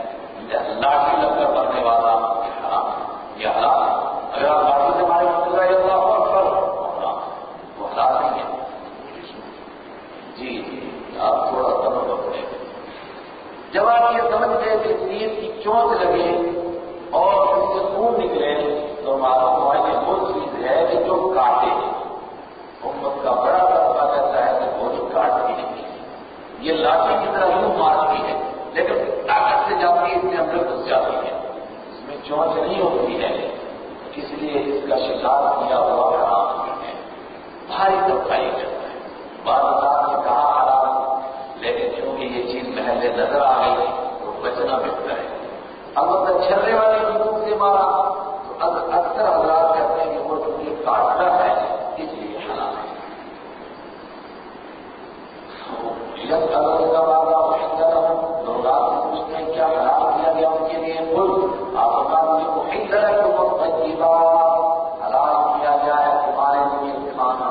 لاٹھی لگ کر مرنے والا یہ حرام یہ حالات اگر آپ لاٹھی سے مارے مقبوضہ یہ اللہ اکبر وہ حالات نہیں ہے جی آپ تھوڑا سمجھ اپنے جب آپ یہ سمجھ گئے کہ تیر کی چوٹ لگے اور اس سے خون نکلے تو معلوم ہوا وہ چیز ہے کہ جو کاٹے۔ امت کا بڑا طبقہ کہتا ہے کہ گولی کاٹتی نہیں یہ لاٹھی کی طرح یوں مارتی ہے، لیکن طاقت سے جاتی ہے، اس میں اندر گھس جاتی ہے اس میں چونچ نہیں ہوتی ہے، اس لیے اس کا شکار کیا ہوا حرام نہیں ہے۔ بھاری طبقہ یہ کرتا ہے۔ بعض اوقات نے کہا حرام، لیکن چونکہ یہ چیز محلے نظر آ گئی تو بچنا بہتر ہے اب اگر چھلنے والے بندوق سے مارا تو اکثر حضرات کہتے ہیں کہ وہ چونکہ کاٹتا ہے اس لیے حرام ہے جب الگ کا والا لوگ آپ سے پوچھتے ہیں کیا حرام کیا گیا ان کے لیے خود آپ بتا دیجیے وہ ایک طرح کے وقت کی بات حرام کیا گیا ہے تمہارے لیے کھانا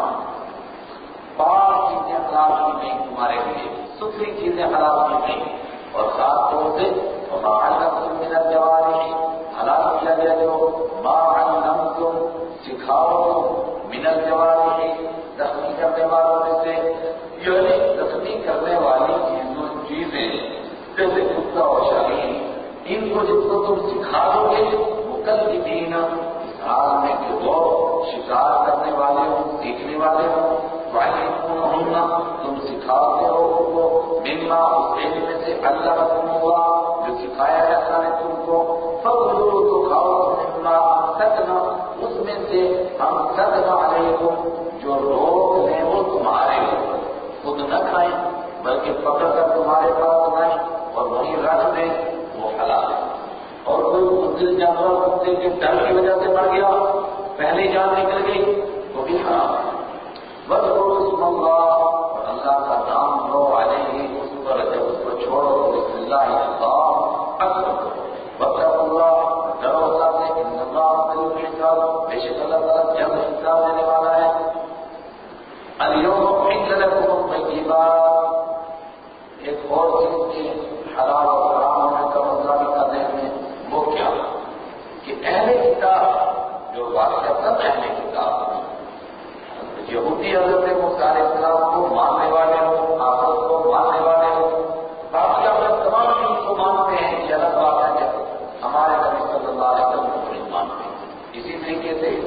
پانچ چیزیں حرام کی گئی تمہارے لیے ستھری چیزیں حرام کی گئی اور خاص طور سے میرا جواب حلال کیا گیا جو ماں نم تم سکھاؤ منل جواب زخمی کرنے والوں میں سے یعنی زخمی کرنے والی چیزوں، چیزیں، جیسے کتا اور شاہین، ان کو جس کو تم سکھا دو گے وہ کل کی دین اس حال میں کہ وہ شکار کرنے والے ہوں، سیکھنے والے ہوں ہونا تم سکھاتے ہو ان کو مما اس علم میں سے اللہ تم ہوا جو سکھایا جاتا ہے تم کو فضلو تو کھاؤ مما سکنا اس میں سے ہم سکنا علیکم جو روک لیں وہ تمہارے خود نہ کھائیں، بلکہ پکڑ کر تمہارے پاس لائیں اور وہیں رکھ دیں، وہ حلال ہے اور کوئی منزل جانور کتے کے ڈر کی وجہ سے مر گیا پہلی جان نکل گئی، وہ بھی حرام ہے۔ بس جو واقعہ اہل کتاب یہودی حضرت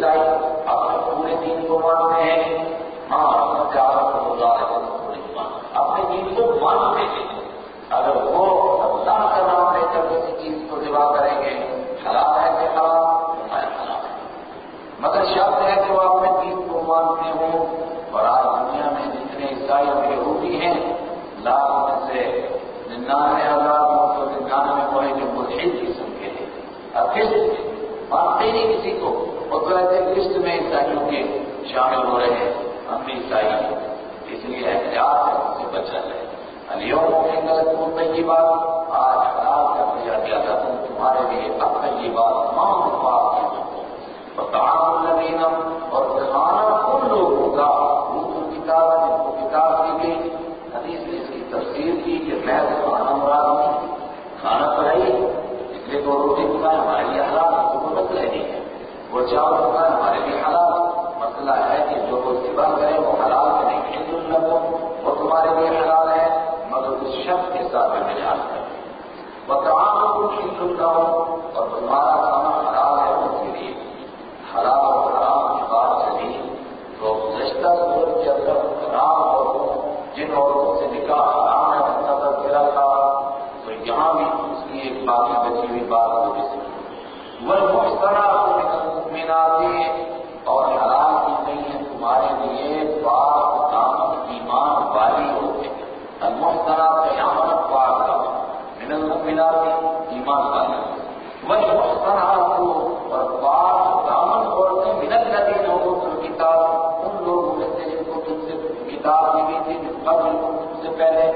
طریقے سے عیسائی اپنے پورے دین کو مانتے ہیں ہاں اپنے آخر صلی اللہ علیہ وسلم کو نہیں مانتے اپنے دین کو مانتے ہیں اگر وہ اللہ کا نام لے کر کسی چیز کو دبا کریں گے حلال ہے کہ حرام حلال ہے مگر شرط ہے کہ وہ اپنے دین کو مانتے ہوں اور آج دنیا میں جتنے ننانوے ہزار نو سو ننانوے وہ ہے جو ملحد قسم کے ہیں ارکسٹ مانتے نہیں کسی کو وہ تو ایسے لسٹ میں عیسائیوں کے شامل ہو رہے ہیں ہم بھی عیسائی ہیں اس لیے احتیاط سے بچا رہے علیوں میں غلط کی بات آج حلال کر دیا گیا تھا تم تمہارے لیے اب تک یہ بات تمام بات کی اور تعام النبینم اور کھانا ان لوگوں کا وہ کتاب جن کو کتاب دی گئی حدیث نے اس کی تفسیر کی کہ میں کھانا مراد ہوں کھانا تو ہے اس لیے تو روٹی پکائے ہمارے لیے حالات کو مسئلہ نہیں ہے وہ چاول پکائے ہمارے لیے حالات مسئلہ ہے کہ جو وہ سوا کرے وہ حلال کریں ہند الگ وہ تمہارے لیے حلال ہے مگر اس شخص کے ساتھ میں یاد کریں وہ تمام لوگ ہند اللہ اور تمہارا کھانا حلال ہے ان کے لیے حلال اور حرام کی بات چلی تو گزشتہ صورت کے اندر حرام عورتوں جن عورتوں سے نکاح حرام ہے بنتا تذکرہ تھا تو یہاں بھی اس کی ایک باقی بچی ہوئی بات وہ بھی سنی وہ مختلف میناتی اور حرام کی گئی ہے تمہارے لیے باپ دامن ایمان والی ہوتے ہیں المحترا قیامت پاک کا من المؤمنات ایمان والی وہ محترا کو اور باپ دامن عورتیں من الذین اوتوا الکتاب ان لوگوں میں سے جن کو تم سے کتاب دی گئی تھی قبل تم سے پہلے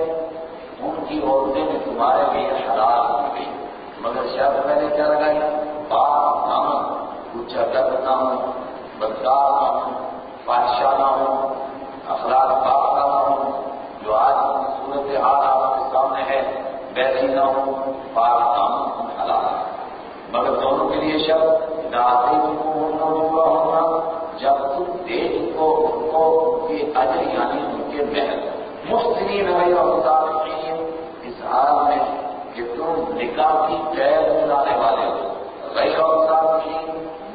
ان کی عورتیں بھی تمہارے لیے حلال ہو گئی مگر شاید میں نے کیا لگائی؟ باپ دامن کچھ ادب نہ ہو بدکار نہ ہوں بادشاہ نہ ہوں، اخلاق پاک نہ ہوں، جو آج کی صورت حال آپ کے سامنے ہے، ویسی نہ ہوں، پاک دامن حلال مگر دونوں کے لیے شب راتے کو ہونا ہونا، جب تم دے ان کو ان کو ان کے اجر یعنی ان کے محل مستنی روی اور اس حال میں کہ تم نکاح کی قید ملانے والے ہو۔ غیر اور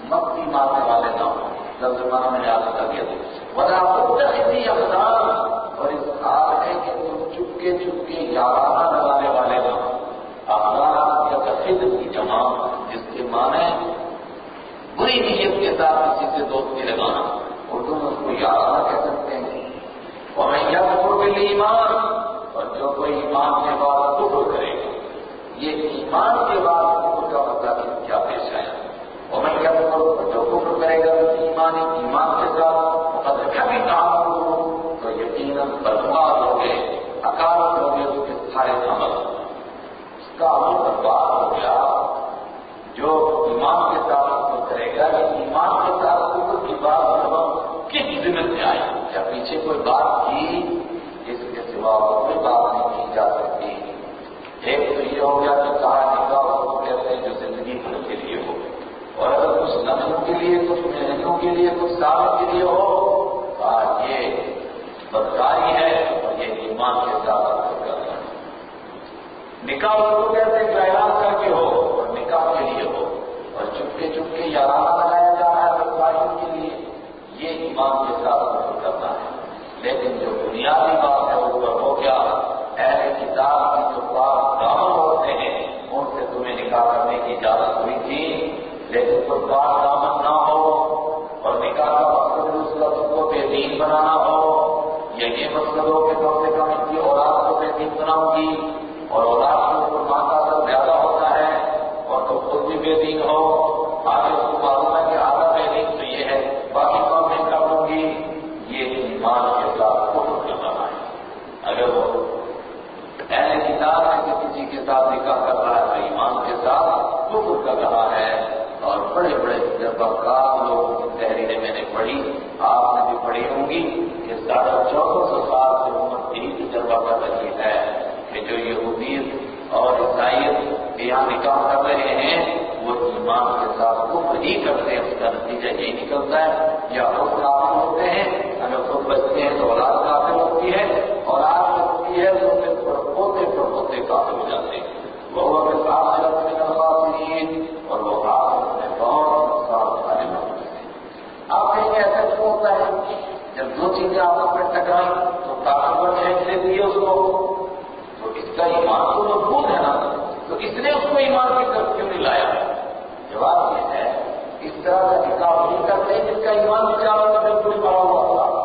مکتی مارنے والے نہ ہو جب زمانہ میں یاد کر دیا وجہ متحدی اقدام اور اس حال ہے کہ تم چپکے چپکے یارانہ لگانے والے نہ ہو اخلاق یا تفید کی جمع جس کے معنی بری نیت کے ساتھ کسی سے دوستی لگانا اردو میں اس کو یارانہ کہہ سکتے ہیں۔ اور میں یا ایمان اور جو کوئی ایمان کے بعد کفر کرے گا یہ ایمان کے بعد کفر کا مطلب کیا پیش آیا۔ اور میں کیا جو کفر کرے گا ایمان ایمان کے ساتھ اگر کبھی کام کروں تو یقیناً برباد ہو گئے اکالت ہو گئے اس کے سارے عمل۔ اس کا عمل برباد ہو گیا۔ جو ایمان کے ساتھ کرے گا ایمان کے ساتھ کفر کی بات مطلب کس میں آئی۔ کیا پیچھے کوئی بات کی اس کے سوا کوئی بات نہیں کی جا سکتی۔ ایک تو یہ ہو گیا کہ کہا نکاح اس کو کہتے ہیں جو زندگی بھر کے لیے ہو۔ اور اگر کچھ نسلوں کے لیے، کچھ مہینوں کے لیے، کچھ سالوں کے لیے ہو کہا یہ بدکاری ہے اور یہ ایمان کے ساتھ کرنا ہے نکاح اس کو کہتے ہیں اعلان کر کے ہو اور نکاح کے لیے ہو۔ اور چپکے چپکے یارانہ لگایا جا رہا ہے بدکاریوں کے لیے یہ ایمان کے ساتھ کفر کرنا ہے۔ لیکن جو بنیادی بات ہے اس پر ہو گیا، اہل کتاب کی جو پاک دامن ہوتے ہیں، ان سے تمہیں نکاح کرنے کی اجازت ہوئی تھی۔ لیکن کوئی پاک دامن نہ ہو اور نکاح کا مقصد اس لفظ کو بے دین بنانا ہو۔ یا یہ مقصد ہو کہ کم سے کم ان کی اولاد کو بے دین بناؤں گی۔ اور اولاد کے اوپر ماں کا اثر زیادہ ہوتا ہے اور تو خود بھی بے دین ہو۔ ساتھ نکاح کر رہا ہے تو ایمان کے ساتھ کفر کر رہا ہے۔ اور بڑے بڑے جب لوگوں کی تحریریں میں نے پڑھی، آپ نے بھی پڑھی ہوں گی کہ ساڑھے چودہ سو سال سے حکومت یہی تجربہ کر رہی ہے کہ جو یہودیت اور عیسائیت یہاں نکاح کر رہے ہیں، وہ ایمان کے ساتھ کفر ہی کرتے ہیں، اس کا نتیجہ یہی نکلتا ہے، یا خود کافر ہوتے ہیں، اگر خود بچتے ہیں تو اولاد کافر ہوتی ہے اولاد ہوتی ہے تو پھر پڑپوتے پڑپوتے کافر ہو جاتے ہیں۔ وہ اگر میں نفاس اور وہ آپ میں بہت نقصان اٹھانے والے آپ کہیں ایسا کیوں ہوتا ہے جب دو چیزیں آپس میں ٹکرائیں، تو طاقتور کھینچ لیتی ہے اس کو۔ تو اس کا ایمان تو مضبوط ہے نا۔ تو اس نے اس کو ایمان کی طرف کیوں نہیں لایا؟ جواب یہ ہے، اس طرح کا نکاح نہیں کرتے جس کا ایمان چاروں میں بالکل بڑا ہوا۔ تھا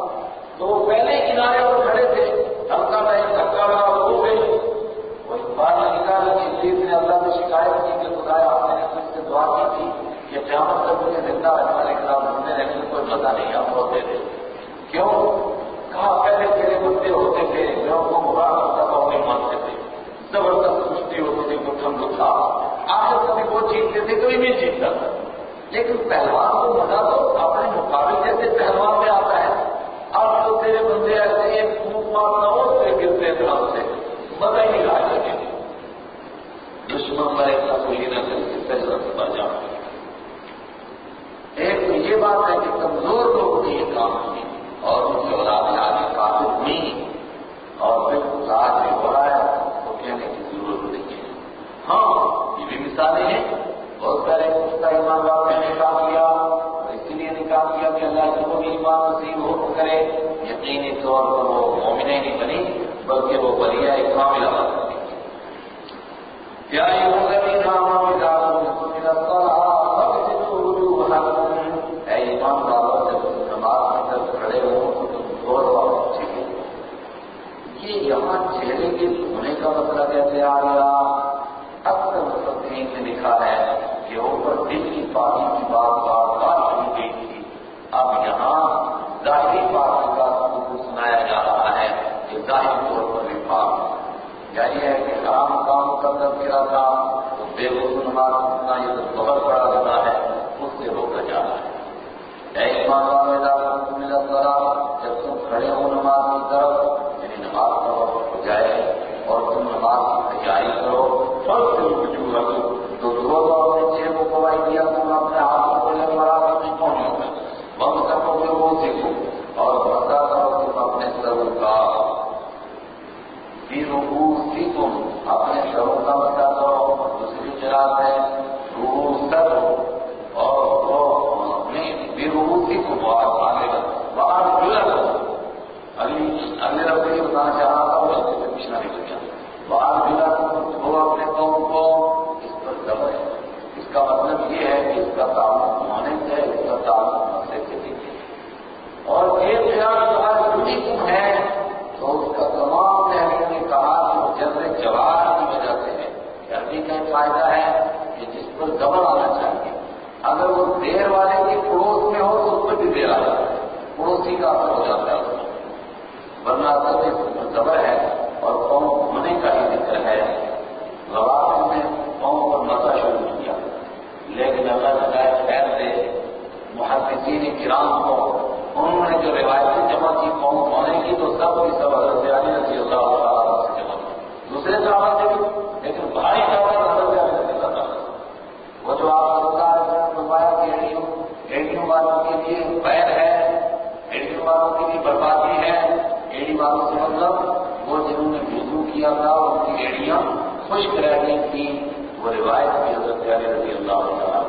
کیا تھا اور ان کی بیڑیاں خشک رہ گئی تھیں، وہ روایت کی حضرت علی رضی اللہ تعالیٰ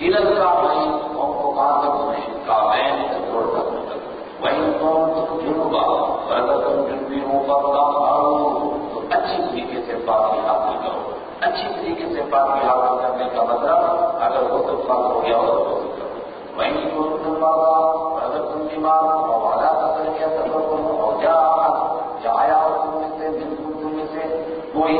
دل کا وہیں قوم کو کہاں تک انہیں کامین تک روڈ تک وہیں قوم تم جنوبا اور اگر تم جنوبی ہو پر کام آؤ تو اچھی طریقے سے پاکی حاصل کرو۔ اچھی طریقے سے پاکی حاصل کرنے کا مطلب اگر وہ تو فرض ہو گیا ہو تو وہ کرو۔ وہیں جو تم بابا چاہا اور تم میں سے بالکل تم میں سے کوئی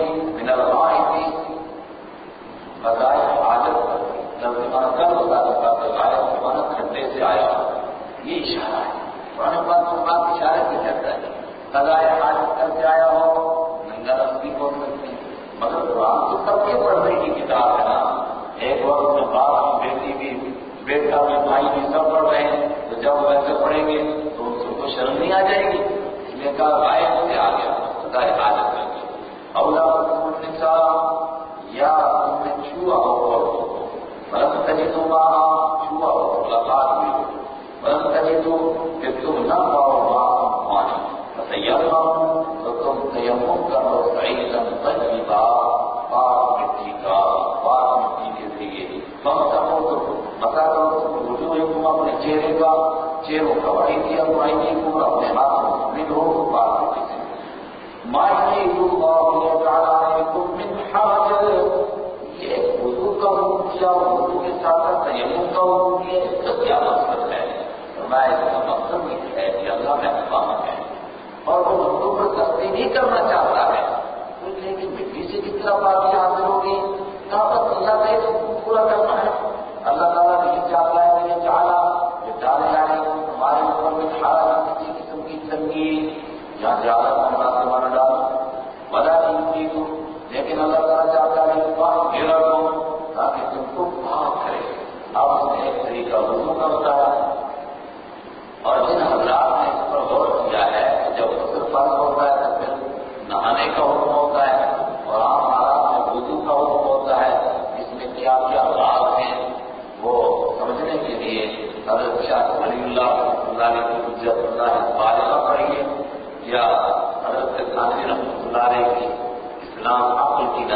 جہاں زیادہ محمد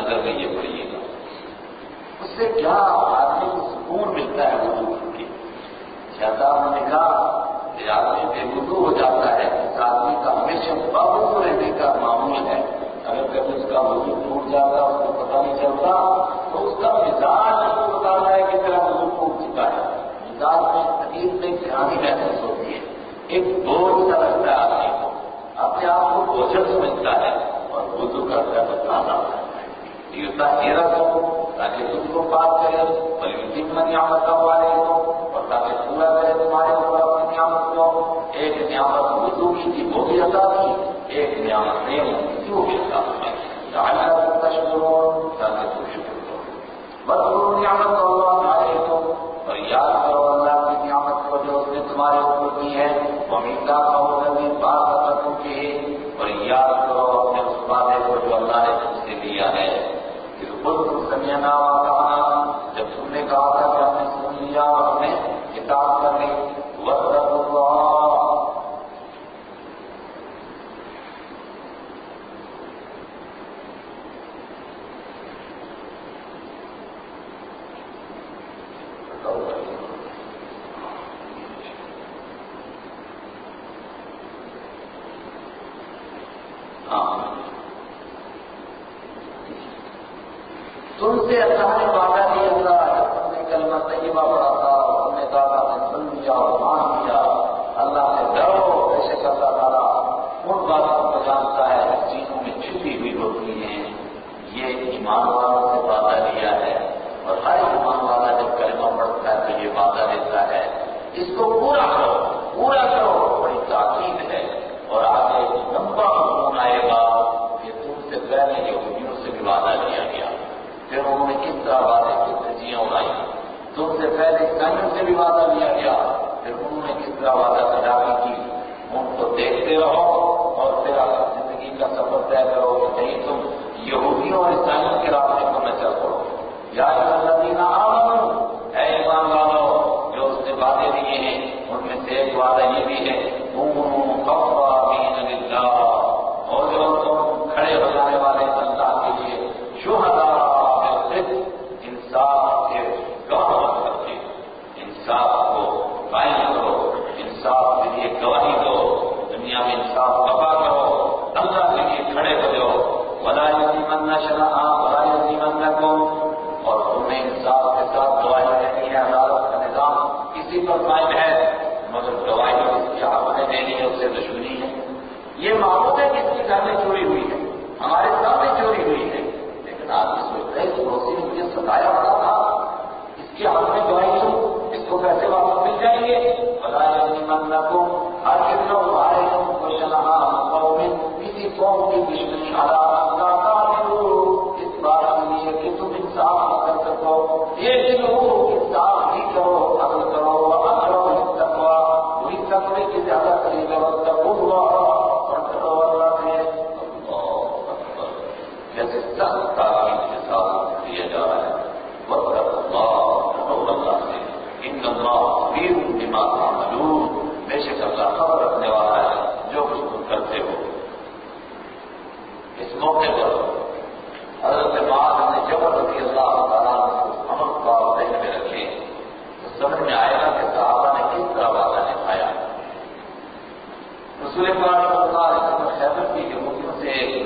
نظر میں یہ پڑھیے گا اس سے کیا آدمی کو سکون ملتا ہے وضو کے؟ شہزاد نے کہا کہ آدمی بے وضو ہو جاتا ہے۔ اس آدمی کا ہمیشہ بابو رہنے کا معمول ہے۔ اگر کبھی اس کا وضو ٹوٹ جاتا، اس کو پتہ نہیں چلتا، تو اس کا مزاج اس کو بتاتا ہے کہ تیرا وضو ٹوٹ چکا ہے۔ مزاج میں عجیب میں گرانی محسوس ہوتی ہے۔ ایک بوجھ سا لگتا ہے آدمی کو۔ اپنے آپ کو بوجھل سمجھتا ہے اور وضو کرتا ہے بتانا یہ تیرا کو تاکہ تم کو بات کرے، بلکہ تین میں نعمت والے ہو، اور تاکہ پورا کرے تمہارے اوپر اپنی نعمت کو۔ ایک نعمت وضو کی تھی وہ بھی عطا کی، ایک نعمت نہیں تھی وہ بھی کیوں ملتا ہے تشکر ہو تاکہ تم شکر کرو۔ بس نعمت اللہ آئے تو اور یاد کرو اللہ کی نعمت کو جو اس نے تمہارے اوپر کی ہے۔ وہ میٹا کا بھی بات کروں کی اور یاد کرو اپنے اس وعدے کو جو اللہ نے تم سے لیا ہے پھر خود تم سمجھنا کہا جب تم نے کہا تھا کہ ہم نے سن لیا اور ہم نے کتاب کر لی وقت I don't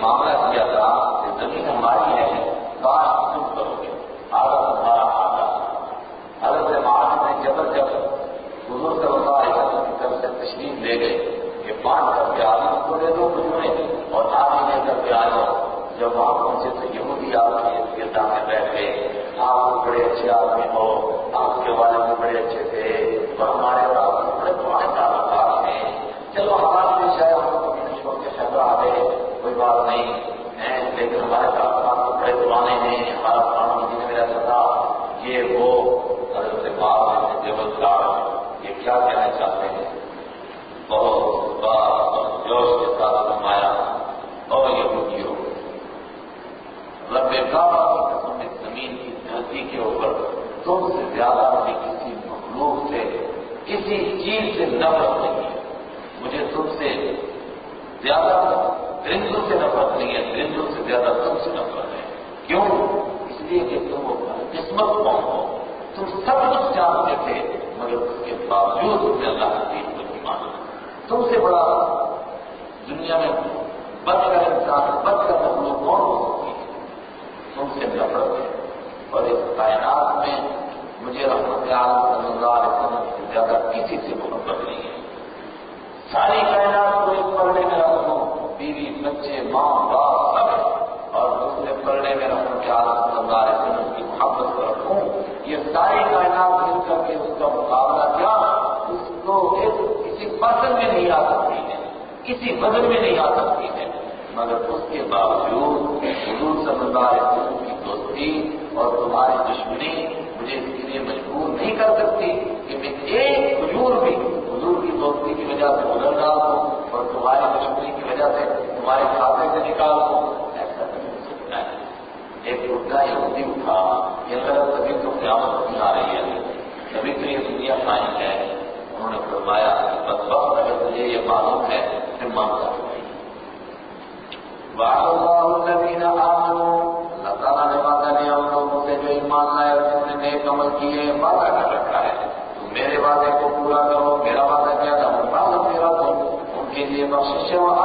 معاملہ کیا تھا کہ زمین ہماری ہے، کاش تم کرو گے ہمارا آتا حضرت معاذ نے جب سے تشریف لے گئے کہ پانچ کر کے کو دے دو اور آپ لے کر کے آ جاؤ جب وہاں پہنچے تو بھی آپ کے گردا میں بیٹھ گئے۔ آپ بڑے اچھے آدمی ہو، آپ کے والد بڑے اچھے تھے، اور ہمارے پرانے ہیں ہمارا پرانا مدینہ میرا سدا یہ وہ حضرت بابا دیوتدار یہ کیا کہنا چاہتے ہیں؟ بہت جوش کے ساتھ فرمایا اور یہ رب کعبہ تم اس زمین کی دھرتی کے اوپر تم سے زیادہ اپنی کسی مخلوق سے کسی چیز سے نفرت نہیں ہے۔ مجھے تم سے زیادہ درندوں سے نفرت نہیں ہے درندوں سے زیادہ تم سے نفرت لیے کہ تم قسمت قوم ہو؟ تم سب کچھ جانتے تھے، مگر اس کے باوجود تم نے اللہ کے دین کو نہیں مانا۔ تم سے بڑا دنیا میں بچ کر انسان بچ کر مخلوق کون ہو سکتی ہے؟ تم سے نفرت ہے۔ اور اس کائنات میں مجھے رحمت عالم صلی اللہ علیہ وسلم سے زیادہ کسی سے محبت نہیں ہے۔ ساری کائنات کو ایک پڑھنے میں رکھوں بیوی، بچے، ماں، باپ، سب اور دوسرے پڑھنے میں رکھوں کہ عالم صلی اللہ علیہ وسلم کی محبت کو رکھوں۔ یہ ساری کائنات مل کر کے اس کا مقابلہ کیا؟ اس کو کسی فصل میں نہیں آ سکتی ہے۔ کسی وزن میں نہیں آ سکتی ہے۔ مگر اس کے باوجود حضور صلی اللہ علیہ وسلم کی دوستی اور تمہاری دشمنی مجھے اس کے لیے مجبور نہیں کر سکتی کہ میں ایک حضور بھی حضور کی دوستی کی وجہ سے گزر ڈال دوں اور تمہاری دشمنی کی وجہ سے تمہارے کھاتے سے نکال دوں ایسا نہیں ہو سکتا ہے ایک اٹھا یہودی اٹھا، یہ غلط تبھی تو قیامت نہیں آ رہی ہے۔ تبھی تو یہ دنیا قائم ہے۔ انہوں نے فرمایا بس وقت اگر تجھے یہ معلوم ہے، پھر مانگتا اللہ اللہ تعالیٰ نے وعدہ لیا ان لوگوں سے جو ایمان لائے اور جنہوں نے نیک عمل کیے، وعدہ کر رکھا ہے۔ تم میرے وعدے کو پورا کرو، میرا وعدہ کیا تھا؟ وعدہ میرا تو ان کے لیے بخش اور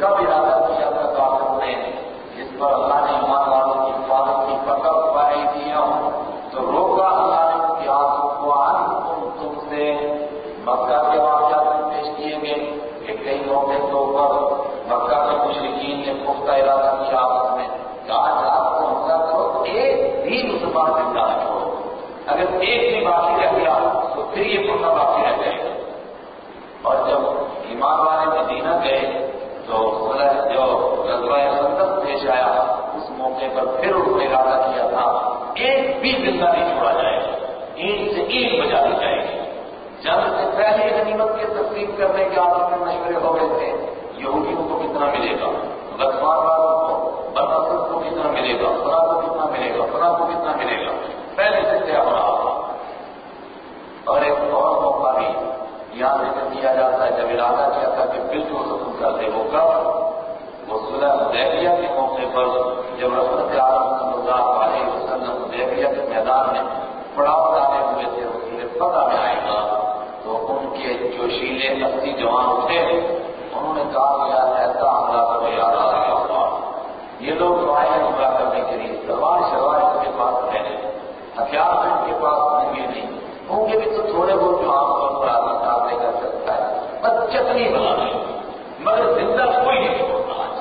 یہ کب ارادہ کیا تھا کافروں نے جس پر اللہ نے ایمان والوں کی حفاظت کی پکڑ پائی دیا ہوں تو روکا اللہ نے ان کی ہاتھوں کو آن تم تم سے مکہ کے واقعات میں پیش کیے گئے کہ کئی موقع کے اوپر مکہ کے مشرقین نے پختہ ارادہ کیا آپس میں کہ آج رات کو حملہ کرو ایک بھی مسلمان زندہ نہ چھوڑو اگر ایک بھی باقی رہ گیا تو پھر یہ پختہ باقی رہ جائے گا اور جب ایمان والے مدینہ گئے تو جو غزوہ سندر پیش آیا اس موقع پر پھر انہوں نے ارادہ کیا تھا ایک بھی زندہ نہیں چھوڑا جائے گا اینٹ سے اینٹ بجا دی جائے گی جنگ سے پہلے غنیمت کی تقسیم کرنے کے میں مشورے ہو گئے تھے یہودیوں کو کتنا ملے گا؟ لکھمان والوں کو بنسل کو کتنا ملے گا؟ فلاں کو کتنا ملے گا؟ فلاں کو کتنا ملے گا؟ پہلے سے طے ہو رہا تھا۔ اور ایک اور موقع بھی یہاں ذکر کیا جاتا ہے، جب ارادہ کیا تھا کہ بالکل ختم کر دے وہ کب وہ صلح حدیبیہ کے موقع پر جب رسول عالم صلی اللہ علیہ وسلم حدیبیہ کے میدان میں پڑاؤ ڈالے ہوئے تھے اس لیے پتہ میں آئے گا۔ تو ان کے جو شیلے اسی جوان تھے انہوں نے کہا کہ ایسا حملہ کرو، یاد آ گیا ہوگا یہ لوگ تو آئے حملہ کرنے کے لیے سلوار شلوار ان کے پاس ہے ہتھیار ان کے پاس ہوں گے نہیں۔ ہوں گے بھی تو تھوڑے بہت جو عام طور پر آدمی کام کر سکتا ہے۔ بس چٹنی بنا رہی مگر زندہ کوئی نہیں چھوڑتا۔ آج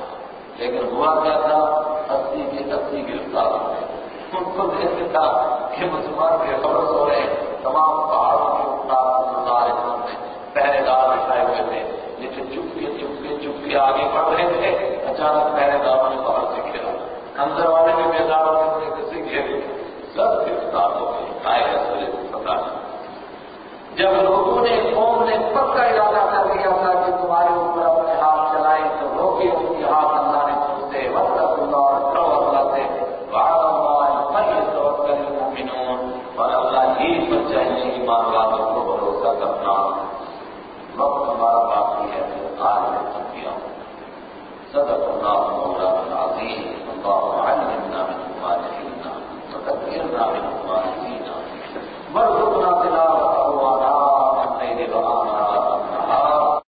لیکن ہوا کیا تھا؟ اسی کے اسی گرفتار ہو گئے۔ ان کو دیکھتے تھا کہ مسلمان بے خبر ہو رہے تمام پہاڑوں کے اوپر صلی اللہ علیہ وسلم نے پہرے دار بٹھائے ہوئے تھے۔ لیکن چپ کے چپ کے چپ کے آگے بڑھ رہے تھے، اچانک پہرے داروں نے باہر سے گھیرا۔ اندر والے بھی بیدار ہونے کسی گھیرے سب گرفتار ہو گئے۔ آئے پتا جب لوگوں نے قوم نے پکا ارادہ کر دیا تھا کہ تمہارے اوپر اپنے ہاتھ چلائے تو روکے ان کے ہاتھ گزار کر چکیا ہوں صدق اللہ مولانا العظیم، اللہ علمنا من الصالحین وذكرنا من الصالحین وارزقنا تلاوة